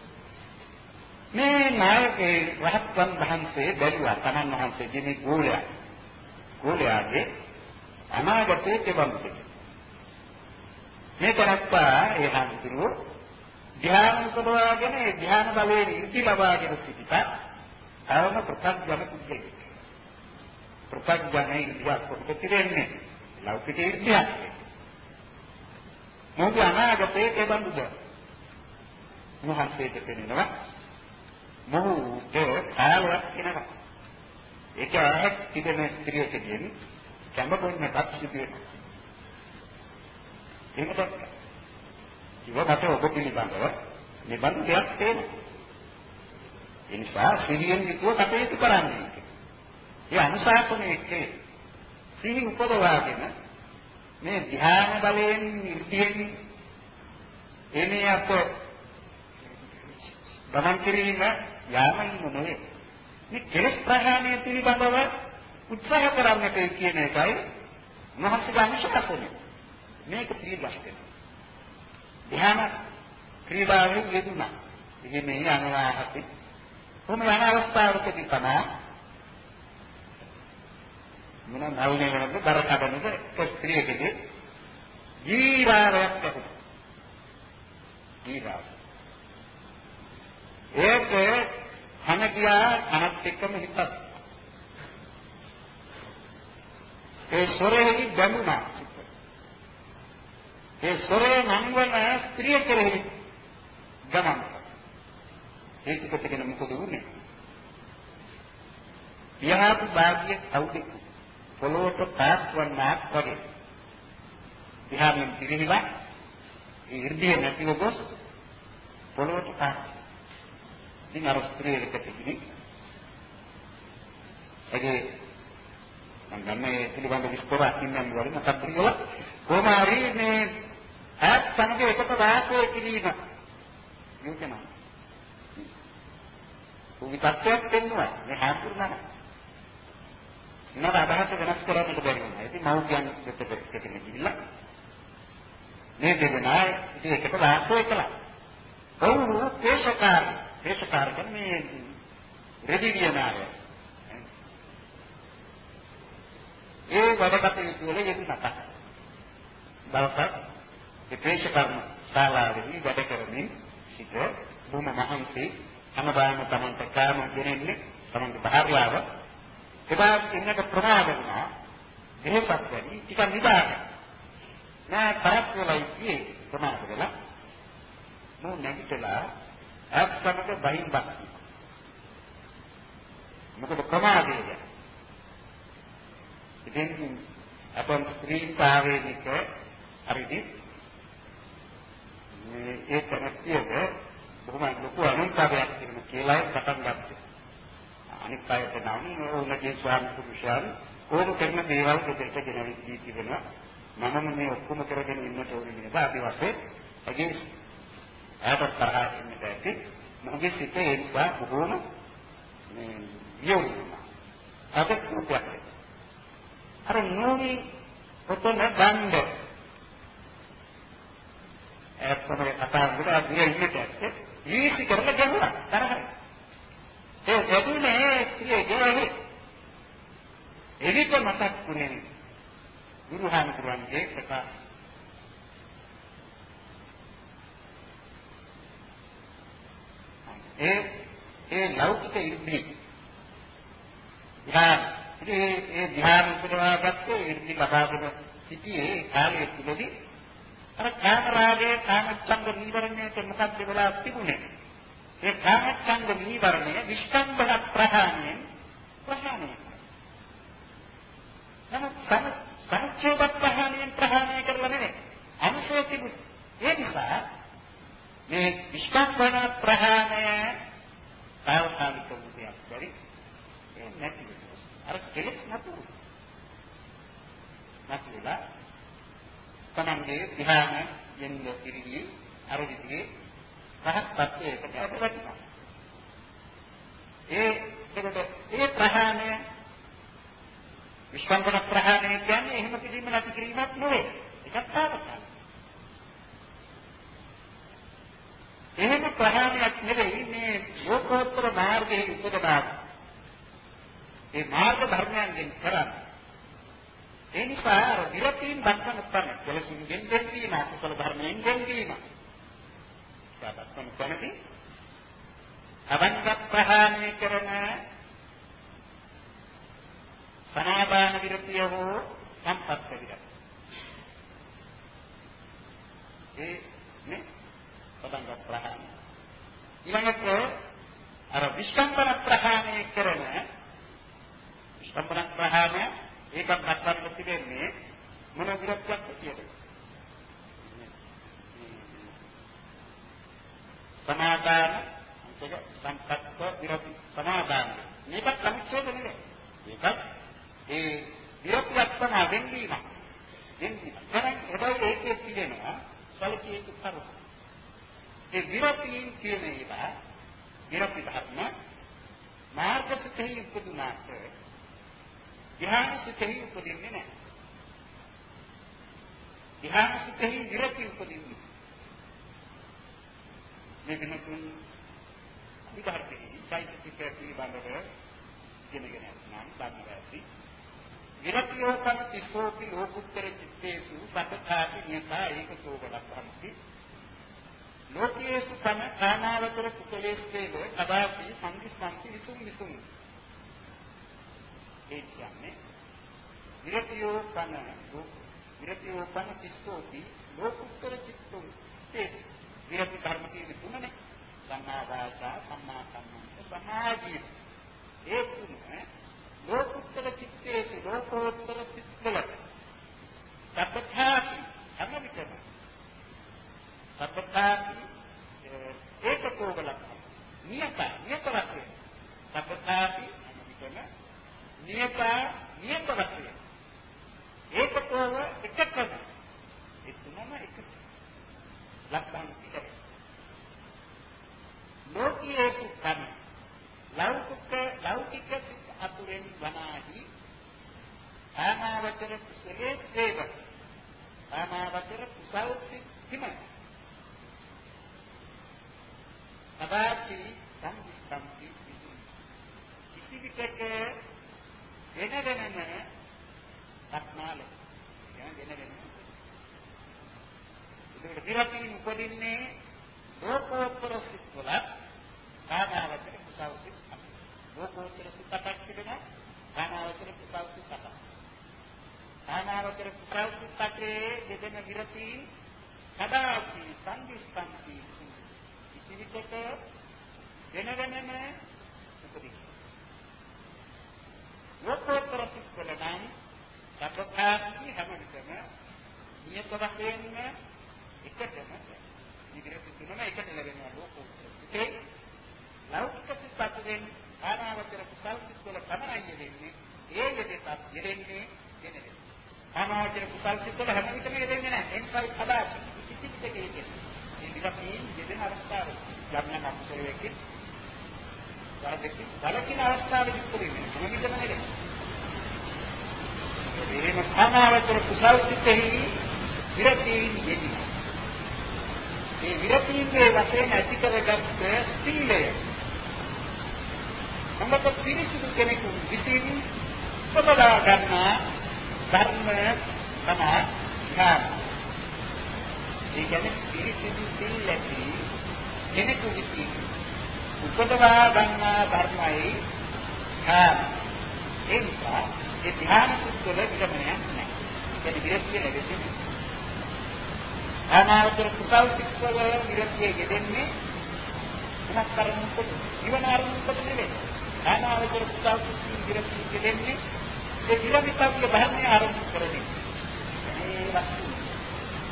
මේ නායකේ රහත්වන් වහන්සේ බැලුවා තමන් වහන්සේගේ මේ ගෝලයා. ගෝලයාගේ අනාගතයේ තිබෙන්නේ. මේ තරත්තා ඒ හඳුරු ධ්‍යාන උපදවාගෙන ධ්‍යාන බලයෙන් ඉති ලබාගෙන සිටිතා. අවම ප්‍රත්‍යඥ පුද්ගලෙක්. ප්‍රත්‍යඥ ඉතිහාස කොට තිරෙන්නේ ලෞකික ඉතිහාසය. මොකද අනාගතයේ තිබෙන්නද? මොහොතේ පෙනෙනවා මොහුට කාලයක් වෙනවා. ඒක ඇහක් තිබෙන ස්ත්‍රියකගෙන් කැමබොන්නටත් සිදු වෙනවා. ඒකට ඉවකට ඔබ පිළිබඳව නිබඳ දෙයක් තියෙනවා. ඒ නිසා සිහියෙන් යුතුව කටයුතු කරන්නේ. ඒ අනුශාසනයේ කේ සිහි උපදවාගෙන මේ ධ්‍යාන බලයෙන් ඉර්ධියෙන් එනේ අප ගමන් කිරීම යාමින් නෙවෙයි. මේ කෙලෙස් ප්‍රහාණය පිළිබඳව උත්සාහ කරන්නට කියන එකයි මහත්කම අනුශාසනය. මේක පිළිගන්න. ධ්‍යාන ක්‍රීඩාවෙන් යෙදුණා. ඉතින් මේ අනුවාහති කොහොම යන අවස්ථාවකදී තමයි මොන නැවුනේ වෙනද බර කඩනද ස්ත්‍රියකදී ජීවාරයක් ලැබුණා. ජීවාර. ඒක කන ගියා කනත් එක්කම හිතත්. ඒ සොරෙහි දැමුණා. ඒ සොරේ නම්වන ස්ත්‍රිය කෙරෙහි ගමන්. ඒකකට කියන මොකද වුනේ? යහපත් භාග්‍ය කවුද? පොළොවට පාස්වන්නක් වගේ. විහාරයෙන් පිරිහිලා ඒ ඉර්ධිය නැතිව ගොස් පොළොවට පාස්. ඉතින් අර ස්ත්‍රිය එකට තිබුණේ. ඒකේ මම දන්නේ පිළිබඳ විස්තර අකින්නම් වල මතක් කරගලා කොහොම හරි මේ ඈත් සමග එකට වාසය කිරීම. යෝජනා උවි තත්ත්වයක් වෙන්නවා මේ හැඳුනන නේද අදහස වෙනස් කරන්නට බැරි වෙනවා ඉතින් මව්පියන් දෙකට දෙකෙන් ගිහිල්ලා. මේ දෙදෙනා ඉතින් එකට වාසය කළා. ඔවුන් පේශකාර පේශකාර කියන්නේ රෙදිවියනාය ඒ වැඩ කටයුතු වල යෙදුණා දවසක් ඒ පේශකර්ම ශාලාවෙහි වැඩ කරමින් සිට බොහොම මහන්සි හැමදාම තමන්ට කාම දෙන්නේ තමන්ගේ භාර්යාව. එදා ඉන්නක ප්‍රමාද වුණා. එහෙපත් වැඩි ටිකක් නිදාගන්න නෑ තරක් වෙලා ඉන්නේ ප්‍රමාද වෙලා. මෝ නැගිටලා ඇත් සමග බහින් බක් මොකද ප්‍රමාදයද ඉතින් අපන් ස්ත්‍රී සාවේනික හරිදි මේ ඒ තරක්තියද බොහොම ලොකු අනුන්තාවයක් කියන කියලා පටන් ගත්තා. අනිත් අයට නම් ඕනගේ ස්වාමි පුරුෂයන් ඕන කරන දේවල් දෙකට ගෙනවිත් දී තිබෙනවා. මමම මේ ඔක්කොම කරගෙන ඉන්නට ඕනේ නේද? අපි වශයෙන් ඇගේ ආයත තරහ ඉන්නට ඇති. මොකද සිත ඒ නිසා බොහොම මේ යොමුනා. අද කුපයක්. අර නෝනි ඔතන ගන්න ඇත්තම කතා කරලා ගියේ ඉන්නට ඇත්තේ වීසි කරලා ගැහුවා තරහයි. ඒ ගැදුනේ ඉතියේ ගෙවහි. එවිට මතක් වුණේ ගුරුහාන් කුරන්ගේ ප්‍රකාශ. ඒ ඒ ලෞකික ඉර්ධි. ධ්‍යාන. ඒ ඒ ධ්‍යාන උපදවාගත්තේ ඉර්ධි ලබාගෙන සිටියේ කාලයේ තුලදී අර කාමරාගයේ කාමච්ඡන්ද නීවරණයට මොකක්ද වෙලා තිබුණේ? ඒ කාමච්ඡන්ද නීවරණය විස්කම්බන ප්‍රහාණයෙන් ප්‍රහාණය. නමුත් සංචේත ප්‍රහාණයෙන් ප්‍රහාණය කරලා නෙවෙයි. අනුසය තිබුණේ. ඒ නිසා මේ විස්කම්පන ප්‍රහාණය තාවකාලික මුදයක් කරි ඒ නැති අර කෙලෙස් නැතු නැතිලා තමන්ගේ ධ්‍යාන යෙන්න ඉරිදී අර විදිහේ පහක් පත්යකට අපවත්නවා ඒ එතකොට ඒ ප්‍රහාණය විස්කම්පන ප්‍රහාණය කියන්නේ එහෙම කිදීම නැති කිරීමක් නෙවෙයි. එකක් තාවකාලික එහෙම ප්‍රහාණයක් නෙවෙයි මේ ලෝකෝත්තර මාර්ගයේ උපදනා. ඒ මාර්ග ධර්මයන්ගෙන් කරන්නේ. ඒ නිසා විරතින් දක්වන උත්තර කෙලසින්ගෙන් දෙවීම අකුසල ධර්මයෙන් දෙවීම. සාපත්තම කනදී අවංග ප්‍රහාණය කරන සනාදාන විරතිය හෝ සම්පත්ත විරතිය. ඒ නේ ප්‍රසංග ප්‍රහාණය. ඊළඟට අර විස්කම්බන ප්‍රහාණය කරන විස්කම්බන ප්‍රහාණය ඒක දක්වන්න තිබෙන්නේ මොන විරක්තියක් කියද? සමාදාන ඒක සංකප්ප විරති සමාදාන මේකත් සම්ච්ඡේද නෙමෙයි. මේකත් ඒ විරක්තියක් තමයි වෙන්නේ. වෙන්නේ. දැන් ඒකේ තියෙනවා සල්කේ කරුණා ඒ විරතියින් කියන ඒවා විරති ධර්ම මාර්ගපතෙහි උපදුනාට ධ්‍යානසිතෙහි උපදින්නේ නැහැ. ධ්‍යානසිතෙහි විරති උපදින්නේ. මේක නුතුන් විකාරකයි චෛතසික පිළිබඳව ඉගෙනගෙන නම් සම්පූර්ණයි. විරතියෝකත් තිස්සෝපි ලෝකුත්තර චිත්තේසු සතකාපි නියතා ඒකසෝ බලප්‍රම්ති ලෝකයේසු තම කාමාවචර කුසලේස්සේව කදාපි සංදිස්සන්ති විසුම් විසුම් ඒ කියන්නේ විරතියෝ කන විරතියෝ කන සිස්සෝති ලෝකුත්තර චිත්තෝ. ඒ විරති ධර්ම කියන තුනනේ. සම්මා වාචා සම්මා කම්මන්ත සමාධිය ඒ තුන ලෝකුත්තර චිත්තේසු ලෝකෝත්තර චිත්තවල සපථාපි හැම විටම සප්පකාපි ඒකකෝග ලක්ෂණ. නියත නියත වශයෙන්. සප්පකාපි කියන නියත නියත වශයෙන්. ඒකකෝව එකකම. ඒ තුනම එක ලක්ෂණ පිටයි. ලෝකීය කුක්කම ලෞකික ලෞකික අතුරෙන් වනාහි ආමාවචර කුසලේ දේව ආමාවචර කුසල් සිත් හිමයි සබාපති සම්පති කිසි විටක වෙන වෙනම සක්මාල කියන වෙන වෙනම ඒකට විරතින් උපදින්නේ ලෝකෝත්තර සිත්වල කාමාවචර කුසල් සිත් ලෝකෝත්තර සිත්පත් තිබෙන කාමාවචර කුසල් සිත්පත් කාමාවචර කුසල් සිත්පත්ේ දෙදෙන විරති සදාති සංදිස්පන්ති පිළිකොට වෙන වෙනම උපදින. ලෝකෝත්තර පිළිකොල නම් සත්‍යකාරී හැමවිටම නියත වශයෙන්ම එකටම විග්‍රහ තුනම එකට ලැබෙනවා ලෝකෝත්තර. ඒකේ ලෞකික පිටපතෙන් ආනාවතර කුසල් පිළිකොල පමණයි දෙන්නේ. ඒ විදිහට දෙන්නේ දෙන්නේ. ආනාවතර කුසල් පිළිකොල හැමවිටම දෙන්නේ නැහැ. එන්සයි සදා කිසි දෙකේ කියන්නේ. වශයෙන් යෙදෙන අවස්ථාවේ යම් අක්ෂරයකින් වරදකින් වලකින අවස්ථාවේ ඉස්සරේ වෙන ප්‍රමිතම නේද? ඒකේම සමාවතර කුසල් සිතෙහි විරතියින් යෙදී. ඒ විරතියේ වශයෙන් ඇති කරගත් සීලය සම්මත පිරිසිදු කෙනෙකු විසින් උපදවා ගන්නා ධර්ම තමයි ධර්ම. ඒ කියන්නේ පිරිසිදු සිල් ඇති කෙනෙකු විසින් උපදවා ගන්නා ධර්මයි ධ්‍යාන. ඒ නිසා ඒ ධ්‍යාන කුසල විගමනයක් නැහැ. ඒ කියන්නේ විරක්තිය ලැබෙන්නේ. අනාවතර කුසල් සික්කල විරක්තිය ගෙදෙන්නේ වෙනස් කරනකොට ජීවන ආරම්භකට නෙවෙයි. අනාවතර කුසල් සික්කල විරක්තිය ගෙදෙන්නේ ඒ විරමිතව්‍ය ධර්මයේ ආරම්භ කරන්නේ. මේ වස්තු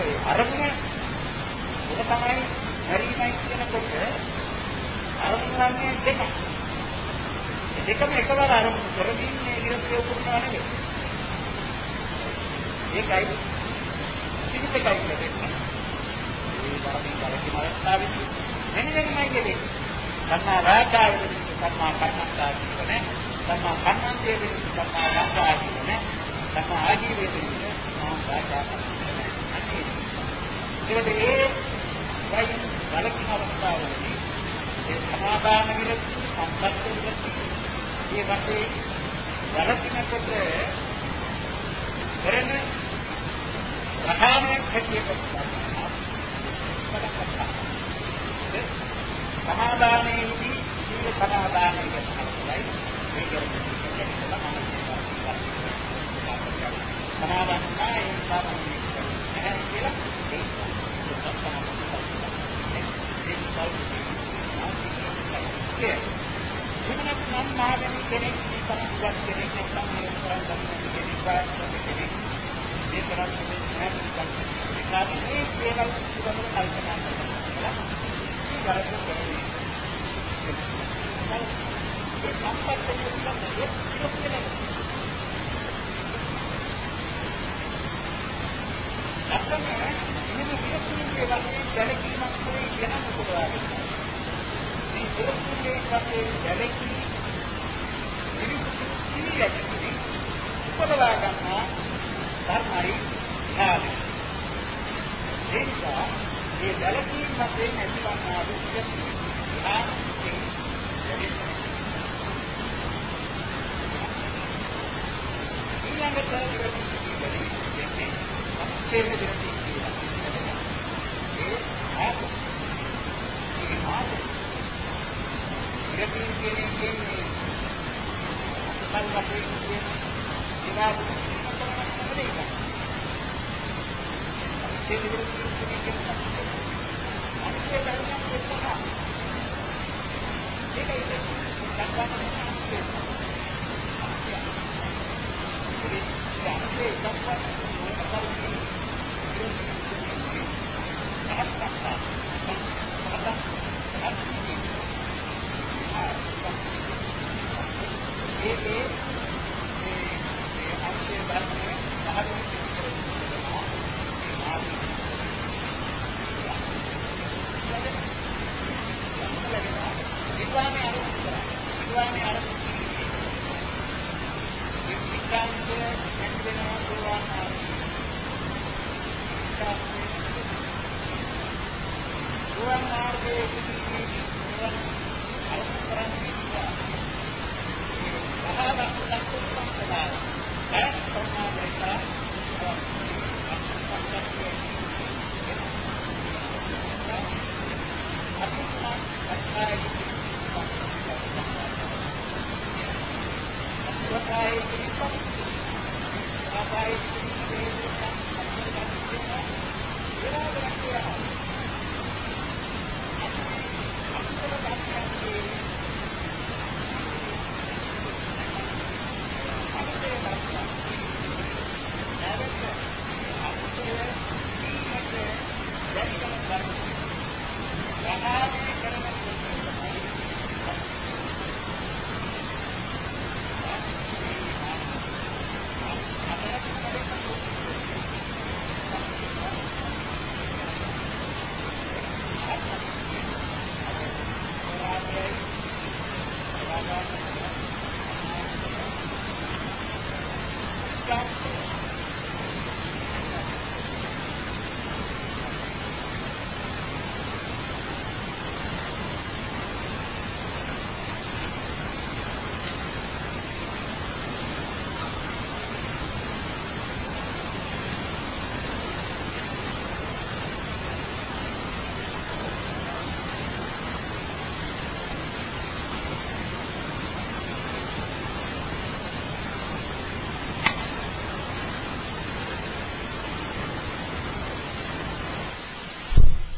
නැහැ. අරමුණ ඒක තමයි හරිමයි කියනකොට අරමුණ වන්නේ දෙකක්. දෙකම එකවර අරමුණු කරමින් මේ විරතිය උපුරනවා නෙවෙයි. ඒකයි සිහිතකයි කියන්නේ. ඒ වරදී බලකි මරස්තාවෙදි මෙන්න මෙන්නයි කියන්නේ. සම්මා වාචාවෙදි සම්මා කර්මස්ථා කියන්නේ සම්මා කර්මන්තයේදී සම්මා වාචා කියන්නේ සම්මා ආජීවයේදී සම්මා වාචා කියන්නේ. ඒකට ඒ වයින් බලකි අවස්ථාවේදී ඒ සමාදාන විරති සම්පත්ත විරති මේ වශයෙන් වැළකීමකට කරන ප්‍රධානයක් හැටියට සමාදානයේදී සීල සමාදානය කියනවායි මේ කියන්නේ සමාදාන නැහැ ඒ සාමාන්‍ය නැහැ කියලා ඒක එහෙමනම් නම් මාගෙන කෙනෙක් ඉස්සරහට කෙනෙක් නැත්නම් මේ කරන් ගන්න කෙනෙක් වාස්තව කෙනෙක් මේ කරන් මේ නැහැ මේ දේවල් පිළිබඳව කල්පනා කරනවා මේ වරද කරන්නේ ඒ සම්පත් පිළිබඳව ඒක කියලා අපතේ මේ විශ්වවිද්‍යාලයේ දැලකීමක් කොයි වෙනම කොටවාගෙන පුරුෂුන්ගේ වශයෙන් දැලකී නිවිසිරි උපදවා ගන්නා ධර්මයි ධානයි. ඒ නිසා මේ දැලකීම් වශයෙන් ඇතිවන්නා වූ ධානයේ ඊළඟට ඉවතින්නේ කියන්නේ අත්‍යවශ්‍ය දෙයක් කියලා. ඒ ආත්ම ඒ ආත්ම ඉරදී කියන එකේ සල් වශයෙන් කියන ඒවා මොකද ඒක? ඒ විදිහට කියන අනිත් ධර්මයක් වෙනවා. ඒක ඒක Thank you. ඒකේ මේ මේ අංශය ධර්මයේ පහළින් කියනවා මේ මාර්ගය විද්වානේ අරමුණ කරා විද්වානේ අරමුණ මේ විද්‍යාන්තය නැතිවෙනවා සෝවාන් සෝවාන් මාර්ගයේ